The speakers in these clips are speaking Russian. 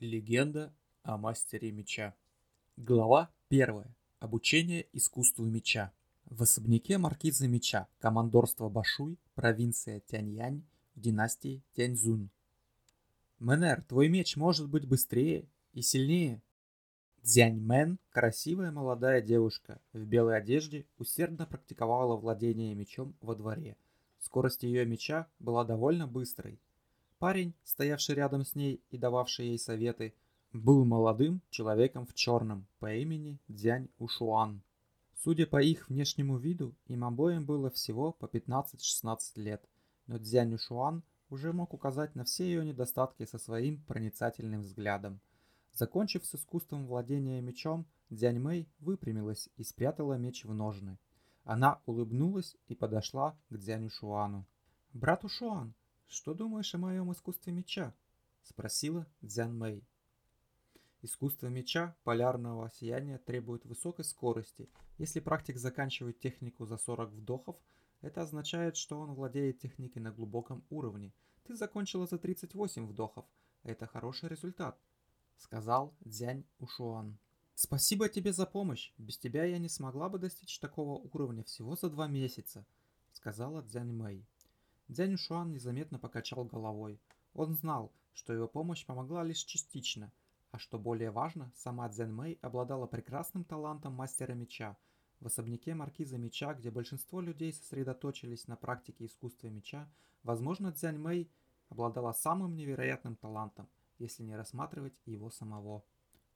Легенда о мастере меча. Глава 1. Обучение искусству меча. В особняке маркиза меча, командорство Башуй, провинция Тяньянь, в династии Тяньзунь. Менер, твой меч может быть быстрее и сильнее. Дзянь Мэн, красивая молодая девушка в белой одежде, усердно практиковала владение мечом во дворе. Скорость ее меча была довольно быстрой. Парень, стоявший рядом с ней и дававший ей советы, был молодым человеком в черном по имени Дзянь Ушуан. Судя по их внешнему виду, им обоим было всего по 15-16 лет, но Дзянь Ушуан уже мог указать на все ее недостатки со своим проницательным взглядом. Закончив с искусством владения мечом, Дзянь Мэй выпрямилась и спрятала меч в ножны. Она улыбнулась и подошла к Дзянь Шуану. «Брат Ушуан, «Что думаешь о моем искусстве меча?» — спросила Дзян Мэй. Искусство меча полярного сияния требует высокой скорости. Если практик заканчивает технику за 40 вдохов, это означает, что он владеет техникой на глубоком уровне. Ты закончила за 38 вдохов. Это хороший результат, сказал Дзянь Ушуан. Спасибо тебе за помощь. Без тебя я не смогла бы достичь такого уровня всего за два месяца, сказала Дзянь Мэй. Дзянь Шуан незаметно покачал головой. Он знал, что его помощь помогла лишь частично, а что более важно, сама Дзянь Мэй обладала прекрасным талантом мастера меча. В особняке маркиза меча, где большинство людей сосредоточились на практике искусства меча, возможно, Дзянь Мэй обладала самым невероятным талантом, если не рассматривать его самого.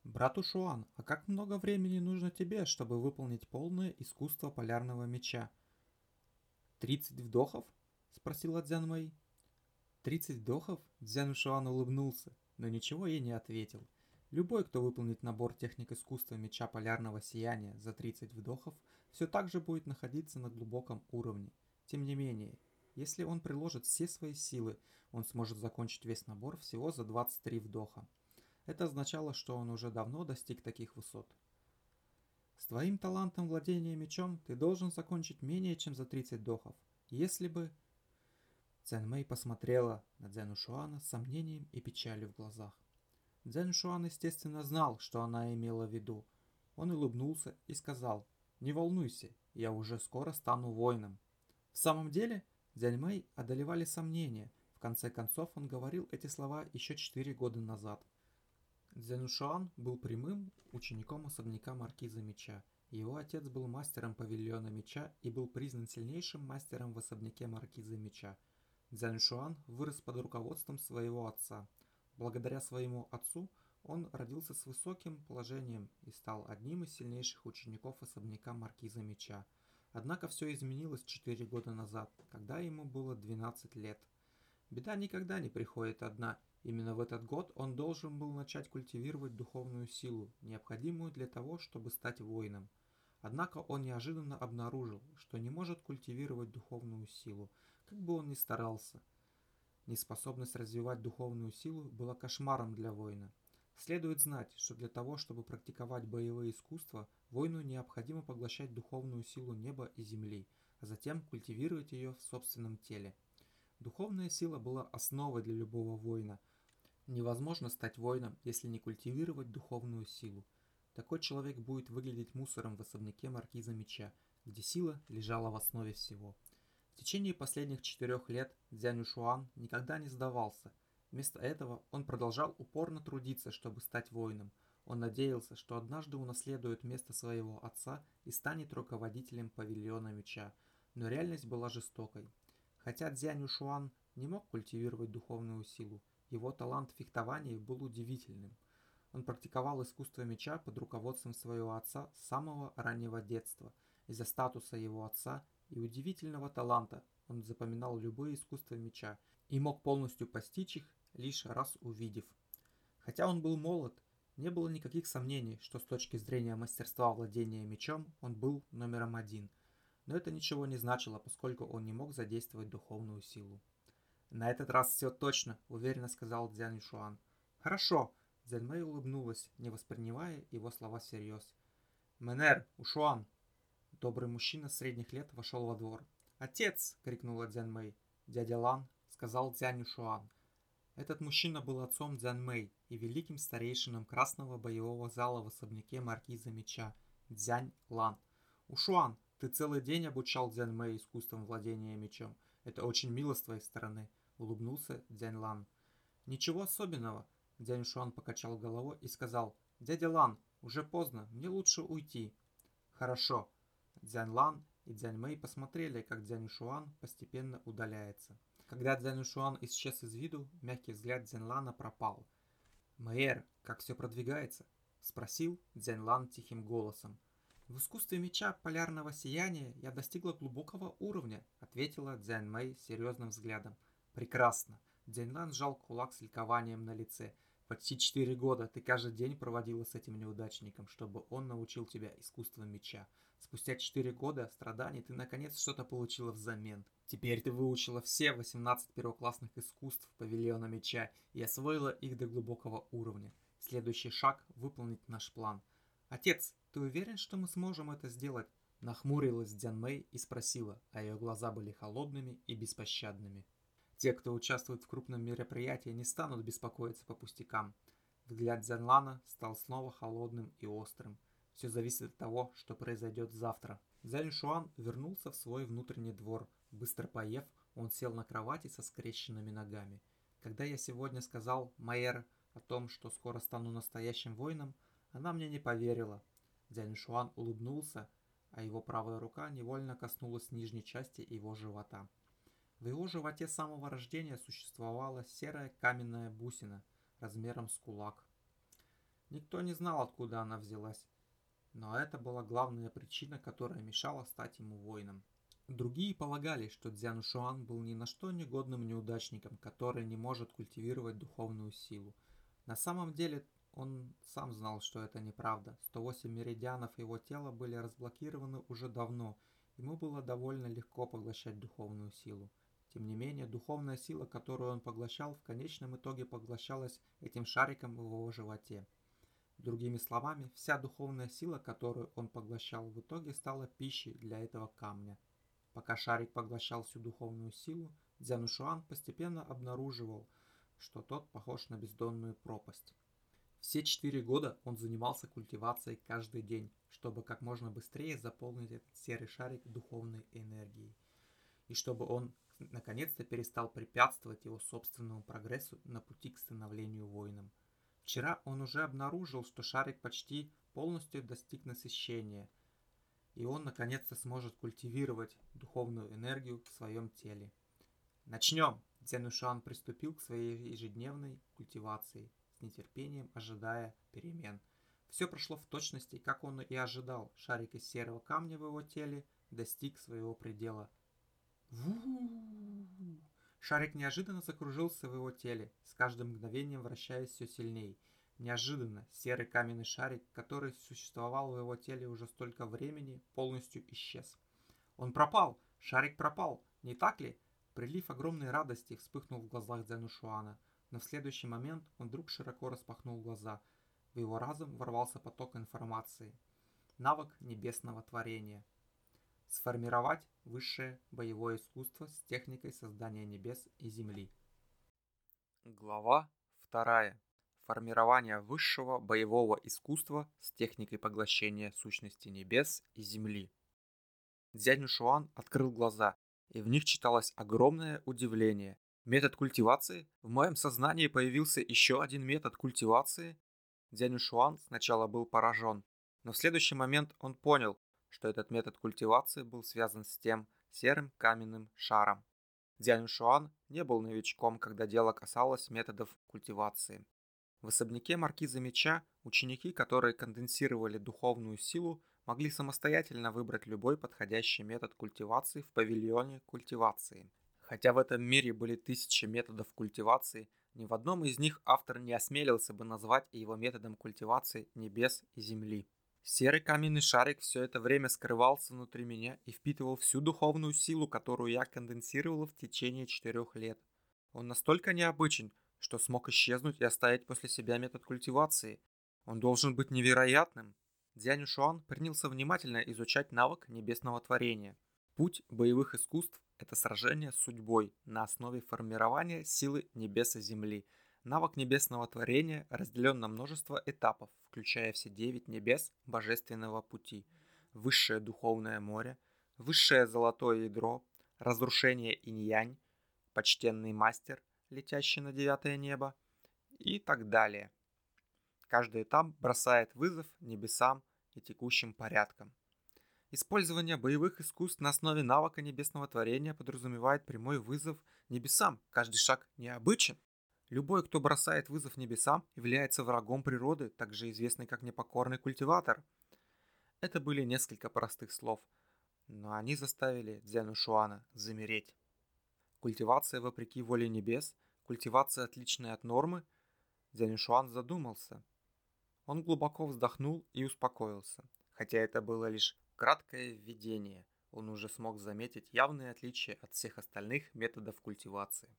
«Брат Шуан, а как много времени нужно тебе, чтобы выполнить полное искусство полярного меча?» «30 вдохов?» Спросила Дзян Мэй. Тридцать вдохов? Дзян Шуан улыбнулся, но ничего ей не ответил. Любой, кто выполнит набор техник искусства меча полярного сияния за 30 вдохов, все так же будет находиться на глубоком уровне. Тем не менее, если он приложит все свои силы, он сможет закончить весь набор всего за 23 вдоха. Это означало, что он уже давно достиг таких высот. С твоим талантом владения мечом ты должен закончить менее чем за 30 вдохов. Если бы Цзэн Мэй посмотрела на Цзэн Шуана с сомнением и печалью в глазах. Цзэн Шуан, естественно, знал, что она имела в виду. Он улыбнулся и сказал, «Не волнуйся, я уже скоро стану воином». В самом деле, Дзянь Мэй одолевали сомнения. В конце концов, он говорил эти слова еще четыре года назад. Дзянушуан был прямым учеником особняка Маркиза Меча. Его отец был мастером павильона меча и был признан сильнейшим мастером в особняке Маркиза Меча – Цзяньшуан вырос под руководством своего отца. Благодаря своему отцу он родился с высоким положением и стал одним из сильнейших учеников особняка Маркиза Меча. Однако все изменилось 4 года назад, когда ему было 12 лет. Беда никогда не приходит одна. Именно в этот год он должен был начать культивировать духовную силу, необходимую для того, чтобы стать воином. Однако он неожиданно обнаружил, что не может культивировать духовную силу – как бы он ни старался. Неспособность развивать духовную силу была кошмаром для воина. Следует знать, что для того, чтобы практиковать боевые искусства, воину необходимо поглощать духовную силу неба и земли, а затем культивировать ее в собственном теле. Духовная сила была основой для любого воина. Невозможно стать воином, если не культивировать духовную силу. Такой человек будет выглядеть мусором в особняке маркиза меча, где сила лежала в основе всего. В течение последних четырех лет Дзянь Шуан никогда не сдавался. Вместо этого он продолжал упорно трудиться, чтобы стать воином. Он надеялся, что однажды унаследует место своего отца и станет руководителем павильона меча. Но реальность была жестокой. Хотя Дзянь Шуан не мог культивировать духовную силу, его талант в фехтовании был удивительным. Он практиковал искусство меча под руководством своего отца с самого раннего детства. Из-за статуса его отца и удивительного таланта он запоминал любые искусства меча и мог полностью постичь их, лишь раз увидев. Хотя он был молод, не было никаких сомнений, что с точки зрения мастерства владения мечом он был номером один. Но это ничего не значило, поскольку он не мог задействовать духовную силу. «На этот раз все точно», — уверенно сказал Дзянь Шуан. «Хорошо», — Дзянь Мэй улыбнулась, не воспринимая его слова всерьез. «Менер, Ушуан, Добрый мужчина средних лет вошел во двор. «Отец!» — крикнула Дзян Мэй. «Дядя Лан!» — сказал Дзянь Шуан. Этот мужчина был отцом Дзян Мэй и великим старейшином красного боевого зала в особняке маркиза меча Дзянь Лан. Ушуан, ты целый день обучал Дзян Мэй искусством владения мечом. Это очень мило с твоей стороны, улыбнулся Дзянь Лан. Ничего особенного, Дзянь Шуан покачал головой и сказал, дядя Лан, уже поздно, мне лучше уйти. Хорошо. Дзянь Лан и Дзянь Мэй посмотрели, как Дзянь Шуан постепенно удаляется. Когда Дзянь Шуан исчез из виду, мягкий взгляд Дзянь Лана пропал. «Мэр, как все продвигается?» – спросил Дзянь Лан тихим голосом. «В искусстве меча полярного сияния я достигла глубокого уровня», – ответила Дзянь Мэй серьезным взглядом. «Прекрасно!» Дзянь Лан сжал кулак с ликованием на лице – Почти четыре года ты каждый день проводила с этим неудачником, чтобы он научил тебя искусству меча. Спустя четыре года страданий ты наконец что-то получила взамен. Теперь ты выучила все 18 первоклассных искусств павильона меча и освоила их до глубокого уровня. Следующий шаг – выполнить наш план. Отец, ты уверен, что мы сможем это сделать? Нахмурилась Дзян Мэй и спросила, а ее глаза были холодными и беспощадными. Те, кто участвует в крупном мероприятии, не станут беспокоиться по пустякам. Взгляд Зянлана стал снова холодным и острым. Все зависит от того, что произойдет завтра. Зянь Шуан вернулся в свой внутренний двор. Быстро поев, он сел на кровати со скрещенными ногами. Когда я сегодня сказал Майер о том, что скоро стану настоящим воином, она мне не поверила. Дзянь Шуан улыбнулся, а его правая рука невольно коснулась нижней части его живота. В его животе с самого рождения существовала серая каменная бусина размером с кулак. Никто не знал, откуда она взялась, но это была главная причина, которая мешала стать ему воином. Другие полагали, что Дзян Шуан был ни на что негодным неудачником, который не может культивировать духовную силу. На самом деле он сам знал, что это неправда. 108 меридианов его тела были разблокированы уже давно, ему было довольно легко поглощать духовную силу. Тем не менее, духовная сила, которую он поглощал, в конечном итоге поглощалась этим шариком в его животе. Другими словами, вся духовная сила, которую он поглощал, в итоге стала пищей для этого камня. Пока шарик поглощал всю духовную силу, Дзянушуан постепенно обнаруживал, что тот похож на бездонную пропасть. Все четыре года он занимался культивацией каждый день, чтобы как можно быстрее заполнить этот серый шарик духовной энергией. И чтобы он наконец-то перестал препятствовать его собственному прогрессу на пути к становлению воином. Вчера он уже обнаружил, что шарик почти полностью достиг насыщения, и он наконец-то сможет культивировать духовную энергию в своем теле. Начнем! Дзянушан приступил к своей ежедневной культивации, с нетерпением ожидая перемен. Все прошло в точности, как он и ожидал. Шарик из серого камня в его теле достиг своего предела – Шарик неожиданно закружился в его теле, с каждым мгновением вращаясь все сильнее. Неожиданно серый каменный шарик, который существовал в его теле уже столько времени, полностью исчез. Он пропал! Шарик пропал! Не так ли? Прилив огромной радости вспыхнул в глазах Дзянушуана, но в следующий момент он вдруг широко распахнул глаза. В его разум ворвался поток информации. Навык небесного творения – Сформировать высшее боевое искусство с техникой создания небес и земли. Глава 2. Формирование высшего боевого искусства с техникой поглощения сущности небес и земли. Дзянь Шуан открыл глаза, и в них читалось огромное удивление. Метод культивации? В моем сознании появился еще один метод культивации? Дзянь Шуан сначала был поражен, но в следующий момент он понял, что этот метод культивации был связан с тем серым каменным шаром. Дзянь Шуан не был новичком, когда дело касалось методов культивации. В особняке маркиза меча ученики, которые конденсировали духовную силу, могли самостоятельно выбрать любой подходящий метод культивации в павильоне культивации. Хотя в этом мире были тысячи методов культивации, ни в одном из них автор не осмелился бы назвать его методом культивации небес и земли. Серый каменный шарик все это время скрывался внутри меня и впитывал всю духовную силу, которую я конденсировал в течение четырех лет. Он настолько необычен, что смог исчезнуть и оставить после себя метод культивации. Он должен быть невероятным. Дзянь Шуан принялся внимательно изучать навык небесного творения. Путь боевых искусств – это сражение с судьбой на основе формирования силы небес и земли. Навык небесного творения разделен на множество этапов, включая все девять небес божественного пути, высшее духовное море, высшее золотое ядро, разрушение инь-янь, почтенный мастер, летящий на девятое небо и так далее. Каждый этап бросает вызов небесам и текущим порядкам. Использование боевых искусств на основе навыка небесного творения подразумевает прямой вызов небесам. Каждый шаг необычен. Любой, кто бросает вызов небесам, является врагом природы, также известный как непокорный культиватор. Это были несколько простых слов, но они заставили Дзяну Шуана замереть. Культивация вопреки воле небес, культивация отличная от нормы. Дзяну Шуан задумался. Он глубоко вздохнул и успокоился. Хотя это было лишь краткое введение, он уже смог заметить явные отличия от всех остальных методов культивации.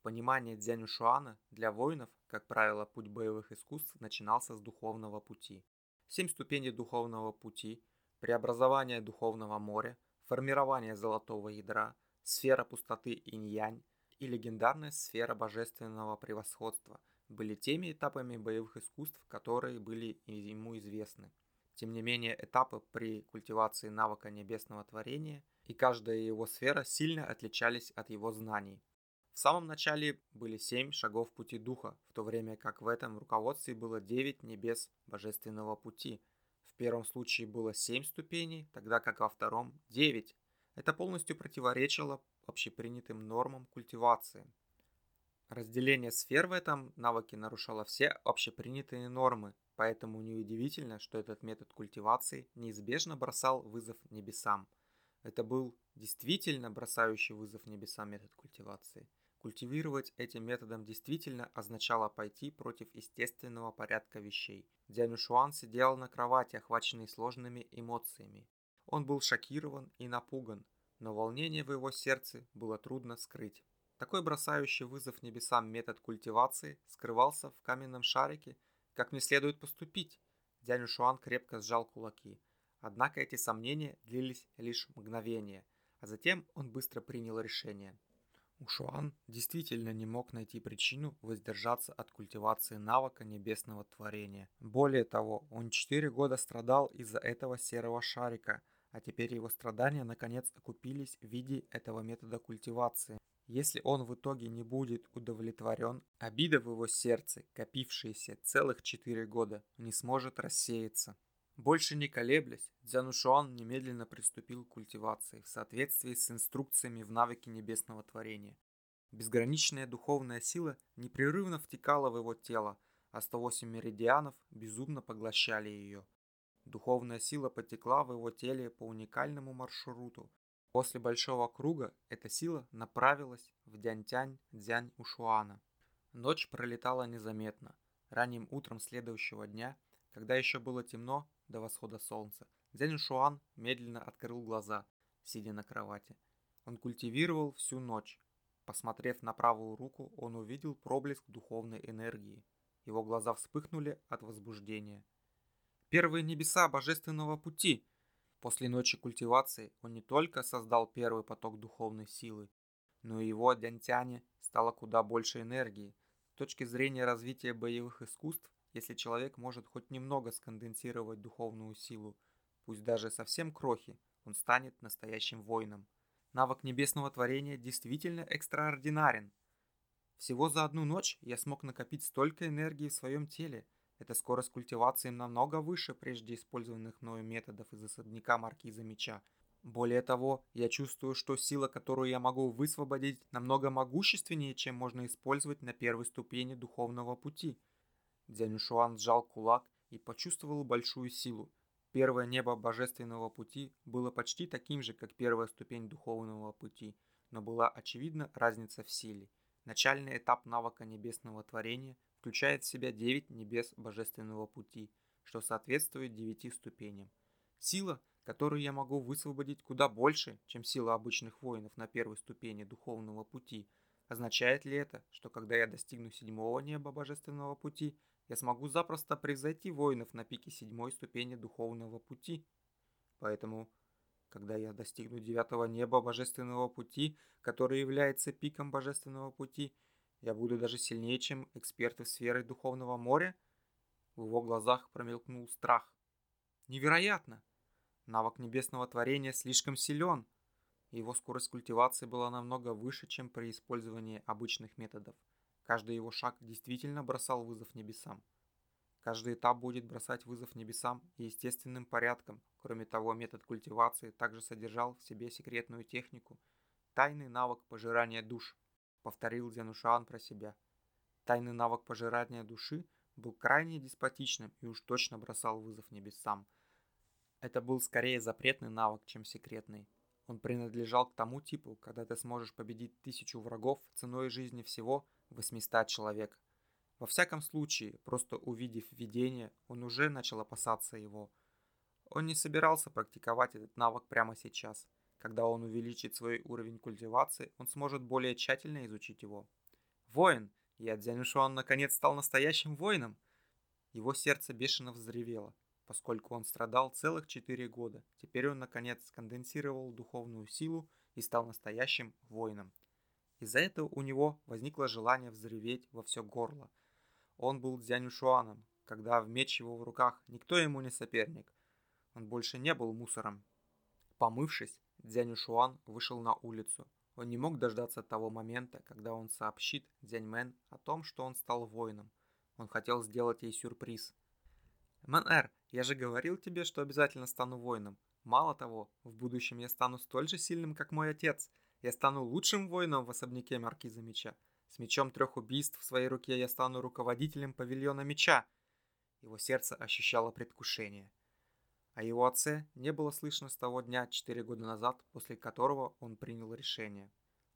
В понимании Дзянь Шуана для воинов, как правило, путь боевых искусств начинался с духовного пути. Семь ступеней духовного пути, преобразование духовного моря, формирование золотого ядра, сфера пустоты инь-янь и легендарная сфера божественного превосходства были теми этапами боевых искусств, которые были ему известны. Тем не менее, этапы при культивации навыка небесного творения и каждая его сфера сильно отличались от его знаний. В самом начале были семь шагов пути духа, в то время как в этом руководстве было девять небес божественного пути. В первом случае было семь ступеней, тогда как во втором девять. Это полностью противоречило общепринятым нормам культивации. Разделение сфер в этом навыке нарушало все общепринятые нормы, поэтому неудивительно, что этот метод культивации неизбежно бросал вызов небесам. Это был действительно бросающий вызов небесам метод культивации. Культивировать этим методом действительно означало пойти против естественного порядка вещей. Дянь Шуан сидел на кровати, охваченный сложными эмоциями. Он был шокирован и напуган, но волнение в его сердце было трудно скрыть. Такой бросающий вызов небесам метод культивации скрывался в каменном шарике, как мне следует поступить. Дянь Шуан крепко сжал кулаки. Однако эти сомнения длились лишь мгновение, а затем он быстро принял решение. Ушуан действительно не мог найти причину воздержаться от культивации навыка небесного творения. Более того, он четыре года страдал из-за этого серого шарика, а теперь его страдания наконец окупились в виде этого метода культивации. Если он в итоге не будет удовлетворен, обида в его сердце, копившаяся целых четыре года, не сможет рассеяться. Больше не колеблясь, Дзянушуан немедленно приступил к культивации в соответствии с инструкциями в навыке небесного творения. Безграничная духовная сила непрерывно втекала в его тело, а 108 меридианов безумно поглощали ее. Духовная сила потекла в его теле по уникальному маршруту. После большого круга эта сила направилась в Дянтянь Дзянь Ушуана. Ночь пролетала незаметно. Ранним утром следующего дня, когда еще было темно, до восхода солнца. Дзянь Шуан медленно открыл глаза, сидя на кровати. Он культивировал всю ночь. Посмотрев на правую руку, он увидел проблеск духовной энергии. Его глаза вспыхнули от возбуждения. Первые небеса божественного пути! После ночи культивации он не только создал первый поток духовной силы, но и его дянтяне стало куда больше энергии. С точки зрения развития боевых искусств, если человек может хоть немного сконденсировать духовную силу, пусть даже совсем крохи, он станет настоящим воином. Навык небесного творения действительно экстраординарен. Всего за одну ночь я смог накопить столько энергии в своем теле. Эта скорость культивации намного выше прежде использованных мною методов из особняка Маркиза Меча. Более того, я чувствую, что сила, которую я могу высвободить, намного могущественнее, чем можно использовать на первой ступени духовного пути – Дзянюшуан сжал кулак и почувствовал большую силу. Первое небо божественного пути было почти таким же, как первая ступень духовного пути, но была очевидна разница в силе. Начальный этап навыка небесного творения включает в себя девять небес божественного пути, что соответствует девяти ступеням. Сила, которую я могу высвободить куда больше, чем сила обычных воинов на первой ступени духовного пути. Означает ли это, что когда я достигну седьмого неба божественного пути – я смогу запросто превзойти воинов на пике седьмой ступени духовного пути. Поэтому когда я достигну девятого неба божественного пути, который является пиком божественного пути, я буду даже сильнее, чем эксперты сферы духовного моря? В его глазах промелькнул страх. Невероятно! Навык небесного творения слишком силен. Его скорость культивации была намного выше, чем при использовании обычных методов. Каждый его шаг действительно бросал вызов небесам. Каждый этап будет бросать вызов небесам и естественным порядком. Кроме того, метод культивации также содержал в себе секретную технику – тайный навык пожирания душ, повторил Дзянушан про себя. Тайный навык пожирания души был крайне деспотичным и уж точно бросал вызов небесам. Это был скорее запретный навык, чем секретный. Он принадлежал к тому типу, когда ты сможешь победить тысячу врагов ценой жизни всего 800 человек – во всяком случае, просто увидев видение, он уже начал опасаться его. Он не собирался практиковать этот навык прямо сейчас. Когда он увеличит свой уровень культивации, он сможет более тщательно изучить его. Воин! Я Дзянюшуан наконец стал настоящим воином! Его сердце бешено взревело, поскольку он страдал целых четыре года. Теперь он наконец сконденсировал духовную силу и стал настоящим воином. Из-за этого у него возникло желание взреветь во все горло – он был Дзянюшуаном, когда в меч его в руках никто ему не соперник. Он больше не был мусором. Помывшись, Дзянюшуан вышел на улицу. Он не мог дождаться того момента, когда он сообщит Дзяньмен о том, что он стал воином. Он хотел сделать ей сюрприз. «Мэн-эр, я же говорил тебе, что обязательно стану воином. Мало того, в будущем я стану столь же сильным, как мой отец. Я стану лучшим воином в особняке Маркиза Меча. С мечом трех убийств в своей руке я стану руководителем павильона меча. Его сердце ощущало предвкушение. О его отце не было слышно с того дня четыре года назад, после которого он принял решение.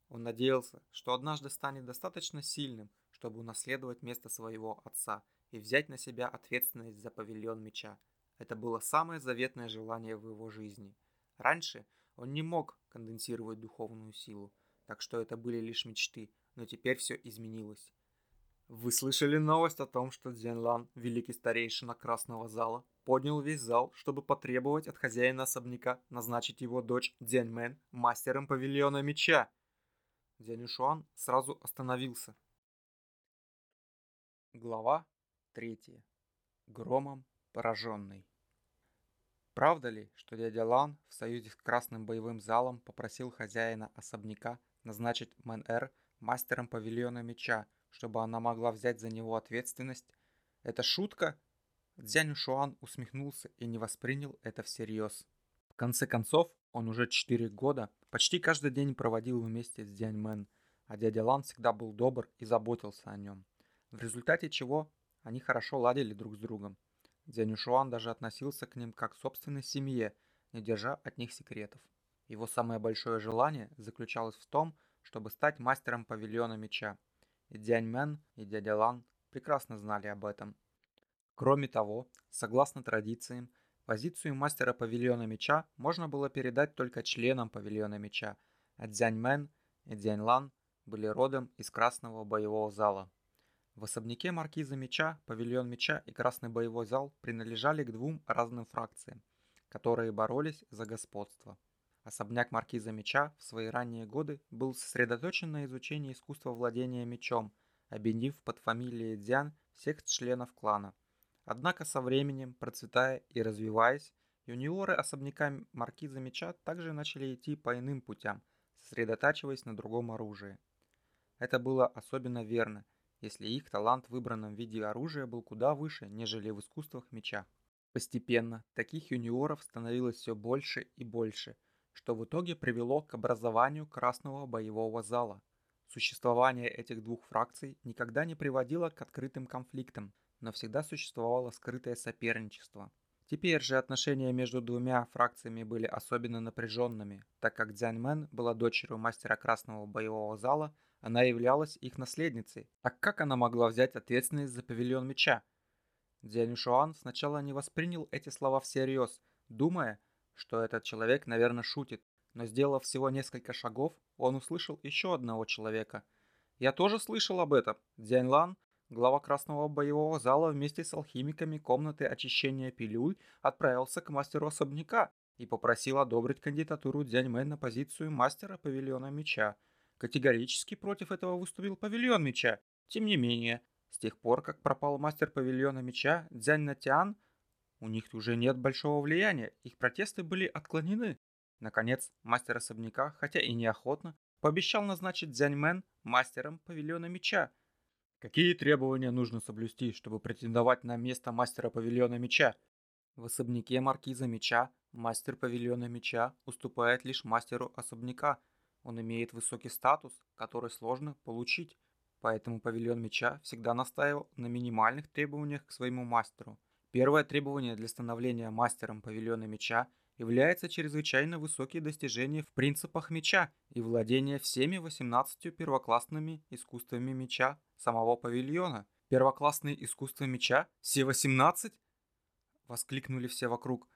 Он надеялся, что однажды станет достаточно сильным, чтобы унаследовать место своего отца и взять на себя ответственность за павильон меча. Это было самое заветное желание в его жизни. Раньше он не мог конденсировать духовную силу, так что это были лишь мечты, но теперь все изменилось. Вы слышали новость о том, что Дзянлан, великий старейшина Красного Зала, поднял весь зал, чтобы потребовать от хозяина особняка назначить его дочь Дзяньмен мастером павильона меча? Дзянюшуан сразу остановился. Глава третья. Громом пораженный. Правда ли, что дядя Лан в союзе с Красным боевым залом попросил хозяина особняка назначить Мэн-Эр мастером павильона меча, чтобы она могла взять за него ответственность. Это шутка? Дзянь Шуан усмехнулся и не воспринял это всерьез. В конце концов, он уже 4 года почти каждый день проводил вместе с Дзянь Мэн, а дядя Лан всегда был добр и заботился о нем. В результате чего они хорошо ладили друг с другом. Дзянь Шуан даже относился к ним как к собственной семье, не держа от них секретов. Его самое большое желание заключалось в том, чтобы стать мастером павильона меча. И Дзянь Мэн, и дядя Лан прекрасно знали об этом. Кроме того, согласно традициям, позицию мастера павильона меча можно было передать только членам павильона меча, а Дзянь Мэн и Дзянь Лан были родом из Красного боевого зала. В особняке маркиза меча, павильон меча и Красный боевой зал принадлежали к двум разным фракциям, которые боролись за господство. Особняк маркиза меча в свои ранние годы был сосредоточен на изучении искусства владения мечом, объединив под фамилией Дзян всех членов клана. Однако со временем, процветая и развиваясь, юниоры особняка маркиза меча также начали идти по иным путям, сосредотачиваясь на другом оружии. Это было особенно верно, если их талант в выбранном виде оружия был куда выше, нежели в искусствах меча. Постепенно таких юниоров становилось все больше и больше – что в итоге привело к образованию Красного боевого зала. Существование этих двух фракций никогда не приводило к открытым конфликтам, но всегда существовало скрытое соперничество. Теперь же отношения между двумя фракциями были особенно напряженными, так как Дзяньмен была дочерью мастера Красного боевого зала, она являлась их наследницей. Так как она могла взять ответственность за павильон меча? Дзянь сначала не воспринял эти слова всерьез, думая, что этот человек, наверное, шутит, но сделав всего несколько шагов, он услышал еще одного человека. Я тоже слышал об этом. Дзянь Лан, глава Красного боевого зала вместе с алхимиками комнаты очищения пилюль, отправился к мастеру особняка, и попросил одобрить кандидатуру Дзяньмэн на позицию мастера павильона меча. Категорически против этого выступил павильон меча. Тем не менее, с тех пор, как пропал мастер павильона меча Дзянь Натян, у них уже нет большого влияния, их протесты были отклонены. Наконец, мастер особняка, хотя и неохотно, пообещал назначить Дзяньмен мастером павильона меча. Какие требования нужно соблюсти, чтобы претендовать на место мастера павильона меча? В особняке маркиза меча мастер павильона меча уступает лишь мастеру особняка. Он имеет высокий статус, который сложно получить. Поэтому павильон меча всегда настаивал на минимальных требованиях к своему мастеру. Первое требование для становления мастером павильона меча является чрезвычайно высокие достижения в принципах меча и владение всеми 18 первоклассными искусствами меча самого павильона. Первоклассные искусства меча? Все 18? Воскликнули все вокруг.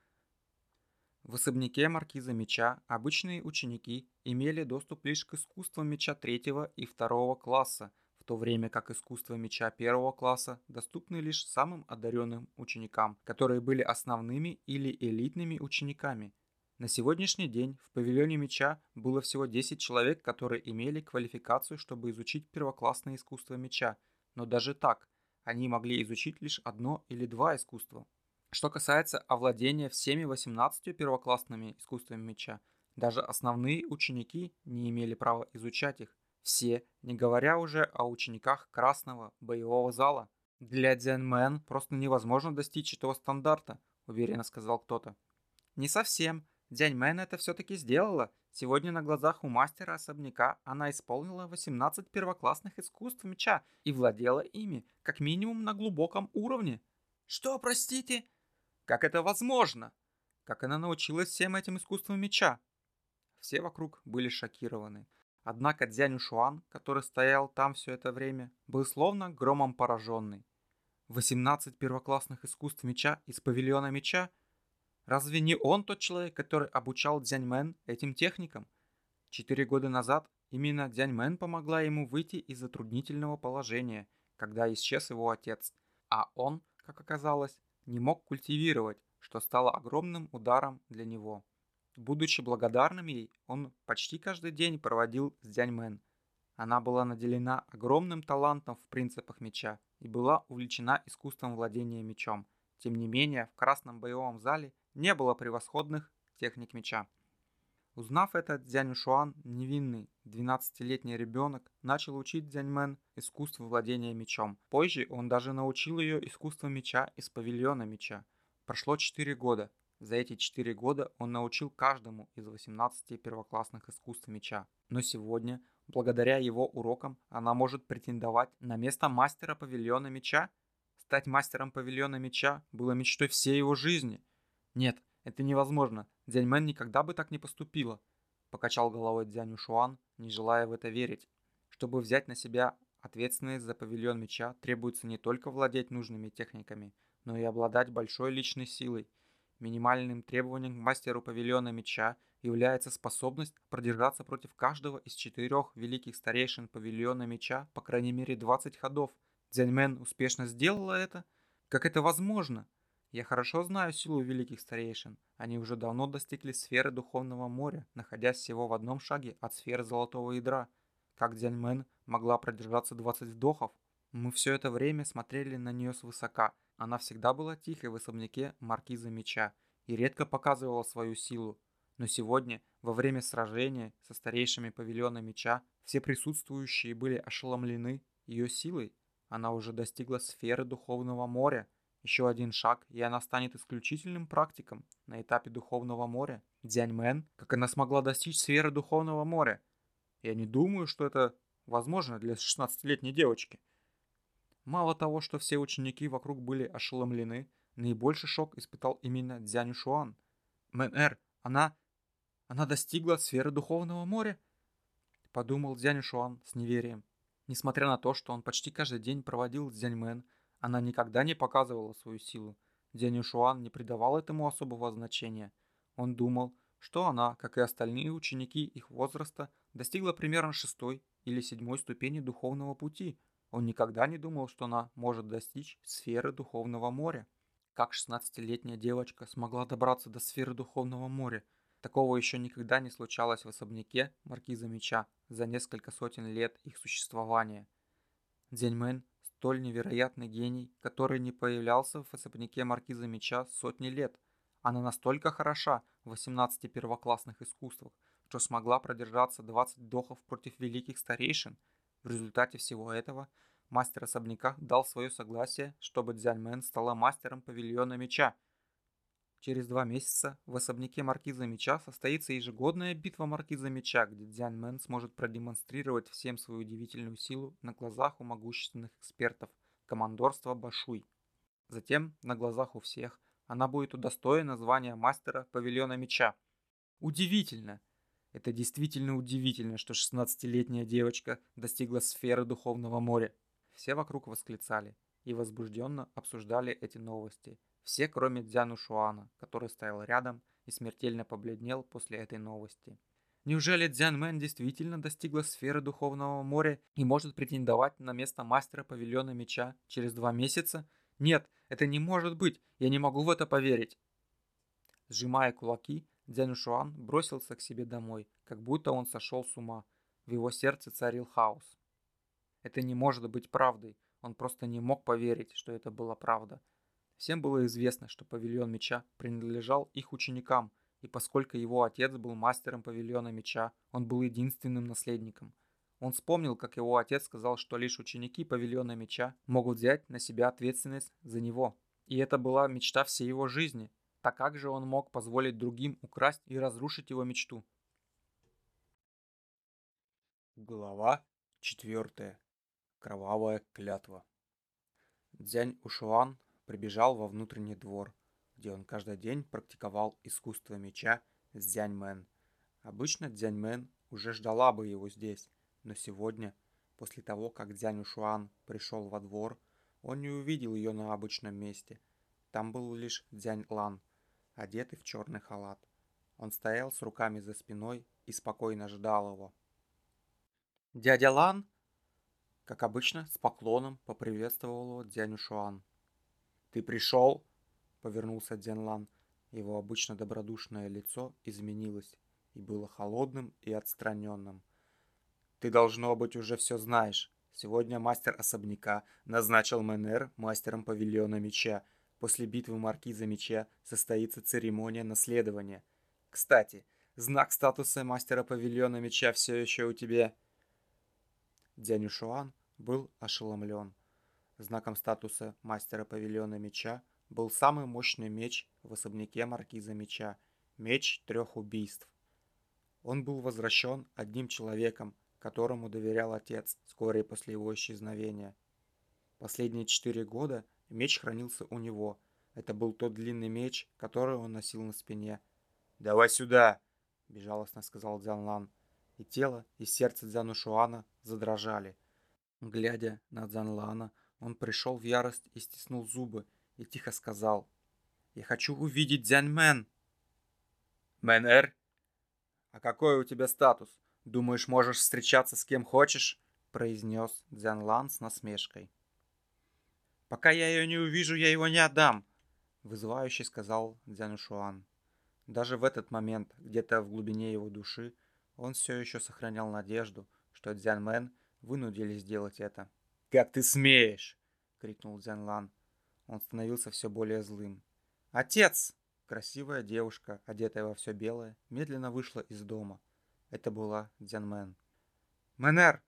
В особняке маркиза меча обычные ученики имели доступ лишь к искусствам меча третьего и второго класса, в то время как искусство меча первого класса доступны лишь самым одаренным ученикам, которые были основными или элитными учениками. На сегодняшний день в павильоне меча было всего 10 человек, которые имели квалификацию, чтобы изучить первоклассное искусство меча, но даже так, они могли изучить лишь одно или два искусства. Что касается овладения всеми 18 первоклассными искусствами меча, даже основные ученики не имели права изучать их. Все, не говоря уже о учениках красного боевого зала. Для Дзянмен просто невозможно достичь этого стандарта, уверенно сказал кто-то. Не совсем. Дзяньмен это все-таки сделала. Сегодня на глазах у мастера особняка она исполнила 18 первоклассных искусств меча и владела ими, как минимум на глубоком уровне. Что, простите? Как это возможно? Как она научилась всем этим искусствам меча? Все вокруг были шокированы. Однако Дзянь Шуан, который стоял там все это время, был словно громом пораженный. 18 первоклассных искусств меча из павильона меча? Разве не он тот человек, который обучал Дзяньмен этим техникам? Четыре года назад именно Дзяньмен помогла ему выйти из затруднительного положения, когда исчез его отец, а он, как оказалось, не мог культивировать, что стало огромным ударом для него. Будучи благодарным ей, он почти каждый день проводил с Дяньмен. Она была наделена огромным талантом в принципах меча и была увлечена искусством владения мечом. Тем не менее, в красном боевом зале не было превосходных техник меча. Узнав это, Дзянь Шуан, невинный 12-летний ребенок, начал учить Дзяньмен искусству владения мечом. Позже он даже научил ее искусству меча из павильона меча. Прошло 4 года. За эти 4 года он научил каждому из 18 первоклассных искусств меча. Но сегодня, благодаря его урокам, она может претендовать на место мастера павильона меча. Стать мастером павильона меча было мечтой всей его жизни. Нет, это невозможно. Дзяньмен никогда бы так не поступила. Покачал головой Дзянь Шуан, не желая в это верить. Чтобы взять на себя ответственность за павильон меча, требуется не только владеть нужными техниками, но и обладать большой личной силой. Минимальным требованием к мастеру павильона меча является способность продержаться против каждого из четырех великих старейшин павильона меча по крайней мере 20 ходов. Дзяньмен успешно сделала это? Как это возможно? Я хорошо знаю силу великих старейшин. Они уже давно достигли сферы Духовного моря, находясь всего в одном шаге от сферы Золотого Ядра. Как Дзяньмен могла продержаться 20 вдохов? Мы все это время смотрели на нее свысока. Она всегда была тихой в особняке Маркиза Меча и редко показывала свою силу. Но сегодня, во время сражения со старейшими павильона Меча, все присутствующие были ошеломлены ее силой. Она уже достигла сферы Духовного моря – еще один шаг, и она станет исключительным практиком на этапе Духовного моря. Дзяньмен, как она смогла достичь сферы Духовного моря? Я не думаю, что это возможно для 16-летней девочки. Мало того, что все ученики вокруг были ошеломлены, наибольший шок испытал именно Дзянь Шуан. Мэн-эр, она... она достигла сферы Духовного моря? Подумал Дзянь Шуан с неверием. Несмотря на то, что он почти каждый день проводил с Дзяньмен, она никогда не показывала свою силу. Дянь Шуан не придавал этому особого значения. Он думал, что она, как и остальные ученики их возраста, достигла примерно шестой или седьмой ступени духовного пути. Он никогда не думал, что она может достичь сферы духовного моря. Как 16-летняя девочка смогла добраться до сферы Духовного моря? Такого еще никогда не случалось в особняке Маркиза Меча за несколько сотен лет их существования. Дзяньмен – столь невероятный гений, который не появлялся в особняке Маркиза Меча сотни лет. Она настолько хороша в 18 первоклассных искусствах, что смогла продержаться 20 дохов против великих старейшин. В результате всего этого мастер особняка дал свое согласие, чтобы Дзяньмен стала мастером павильона меча – Через два месяца в особняке Маркиза Меча состоится ежегодная битва Маркиза Меча, где Дзян Мэн сможет продемонстрировать всем свою удивительную силу на глазах у могущественных экспертов командорства Башуй. Затем, на глазах у всех, она будет удостоена звания мастера павильона меча. Удивительно! Это действительно удивительно, что 16-летняя девочка достигла сферы духовного моря. Все вокруг восклицали и возбужденно обсуждали эти новости – все, кроме Дзяну Шуана, который стоял рядом и смертельно побледнел после этой новости. Неужели Дзян Мэн действительно достигла сферы Духовного моря и может претендовать на место мастера павильона меча через два месяца? Нет, это не может быть, я не могу в это поверить. Сжимая кулаки, Дзян Шуан бросился к себе домой, как будто он сошел с ума. В его сердце царил хаос. Это не может быть правдой, он просто не мог поверить, что это была правда. Всем было известно, что павильон меча принадлежал их ученикам, и поскольку его отец был мастером павильона меча, он был единственным наследником. Он вспомнил, как его отец сказал, что лишь ученики павильона меча могут взять на себя ответственность за него. И это была мечта всей его жизни. Так как же он мог позволить другим украсть и разрушить его мечту? Глава 4. Кровавая клятва. Дзянь Ушуан прибежал во внутренний двор, где он каждый день практиковал искусство меча с Дзяньмен. Обычно Дзяньмен уже ждала бы его здесь, но сегодня, после того, как Дзянь Ушуан пришел во двор, он не увидел ее на обычном месте. Там был лишь Дзянь Лан, одетый в черный халат. Он стоял с руками за спиной и спокойно ждал его. «Дядя Лан!» Как обычно, с поклоном поприветствовал его Дзянь Ушуан. «Ты пришел?» — повернулся Дзянлан. Его обычно добродушное лицо изменилось и было холодным и отстраненным. «Ты, должно быть, уже все знаешь. Сегодня мастер особняка назначил Менер мастером павильона меча. После битвы маркиза меча состоится церемония наследования. Кстати, знак статуса мастера павильона меча все еще у тебя?» Дянюшуан был ошеломлен. Знаком статуса мастера павильона меча был самый мощный меч в особняке маркиза меча – меч трех убийств. Он был возвращен одним человеком, которому доверял отец вскоре после его исчезновения. Последние четыре года меч хранился у него. Это был тот длинный меч, который он носил на спине. «Давай сюда!» – безжалостно сказал Дзянлан. И тело, и сердце Дзяну Шуана задрожали. Глядя на Дзянлана, он пришел в ярость и стиснул зубы, и тихо сказал. «Я хочу увидеть Дзяньмен!» «Мэн-эр? А какой у тебя статус? Думаешь, можешь встречаться с кем хочешь?» произнес Дзянлан с насмешкой. «Пока я ее не увижу, я его не отдам!» вызывающе сказал Дзянушуан. Даже в этот момент, где-то в глубине его души, он все еще сохранял надежду, что Дзянмен вынудили сделать это. «Как ты смеешь!» — крикнул Дзянлан. Он становился все более злым. «Отец!» Красивая девушка, одетая во все белое, медленно вышла из дома. Это была Дзянмен. «Мэнер!»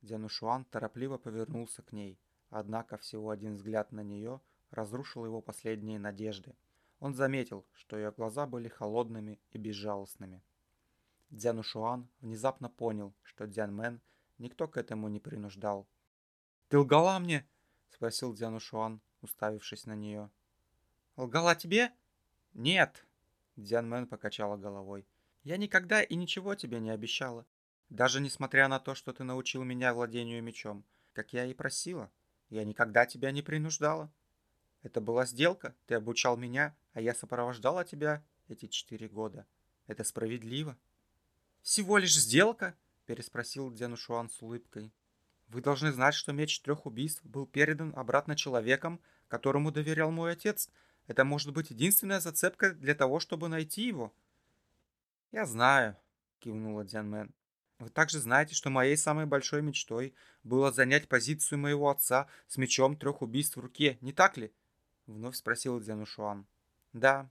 Дзянушуан торопливо повернулся к ней, однако всего один взгляд на нее разрушил его последние надежды. Он заметил, что ее глаза были холодными и безжалостными. Дзянушуан внезапно понял, что Дзянмен никто к этому не принуждал. «Ты лгала мне?» — спросил Дзяну Шуан, уставившись на нее. «Лгала тебе?» «Нет!» — Дзян Мэн покачала головой. «Я никогда и ничего тебе не обещала. Даже несмотря на то, что ты научил меня владению мечом, как я и просила. Я никогда тебя не принуждала. Это была сделка, ты обучал меня, а я сопровождала тебя эти четыре года. Это справедливо». «Всего лишь сделка?» — переспросил Дзянушуан с улыбкой. Вы должны знать, что меч трех убийств был передан обратно человеком, которому доверял мой отец. Это может быть единственная зацепка для того, чтобы найти его. Я знаю, кивнула Дзянмен. Вы также знаете, что моей самой большой мечтой было занять позицию моего отца с мечом трех убийств в руке, не так ли? Вновь спросил Дзянушуан. Да,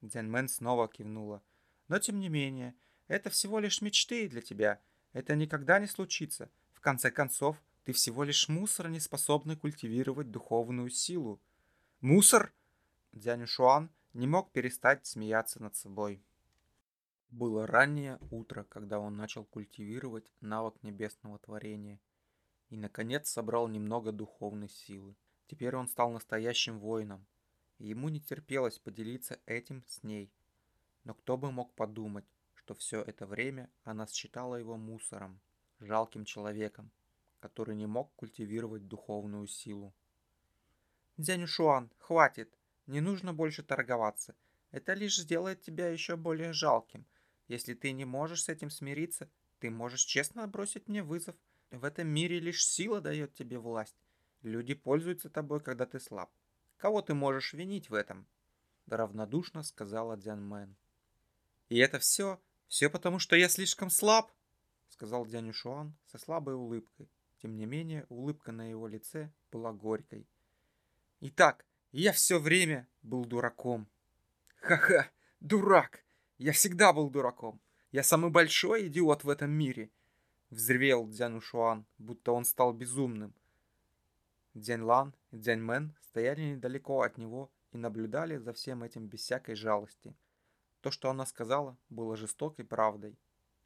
Дзянмен снова кивнула. Но тем не менее, это всего лишь мечты для тебя. Это никогда не случится. Конце концов, ты всего лишь мусор, не способный культивировать духовную силу. Мусор? Дзянюшуан не мог перестать смеяться над собой. Было раннее утро, когда он начал культивировать навык небесного творения и, наконец, собрал немного духовной силы. Теперь он стал настоящим воином, и ему не терпелось поделиться этим с ней. Но кто бы мог подумать, что все это время она считала его мусором, жалким человеком, который не мог культивировать духовную силу. «Дядя Шуан, хватит! Не нужно больше торговаться. Это лишь сделает тебя еще более жалким. Если ты не можешь с этим смириться, ты можешь честно бросить мне вызов. В этом мире лишь сила дает тебе власть. Люди пользуются тобой, когда ты слаб. Кого ты можешь винить в этом?» Равнодушно сказала Дзян Мэн. «И это все? Все потому, что я слишком слаб?» Сказал Дянь Шуан со слабой улыбкой. Тем не менее, улыбка на его лице была горькой. «Итак, я все время был дураком». «Ха-ха, дурак!» Я всегда был дураком. Я самый большой идиот в этом мире. Взревел Дзян Шуан, будто он стал безумным. Дзянь Лан и Дзянь Мэн стояли недалеко от него и наблюдали за всем этим без всякой жалости. То, что она сказала, было жестокой правдой.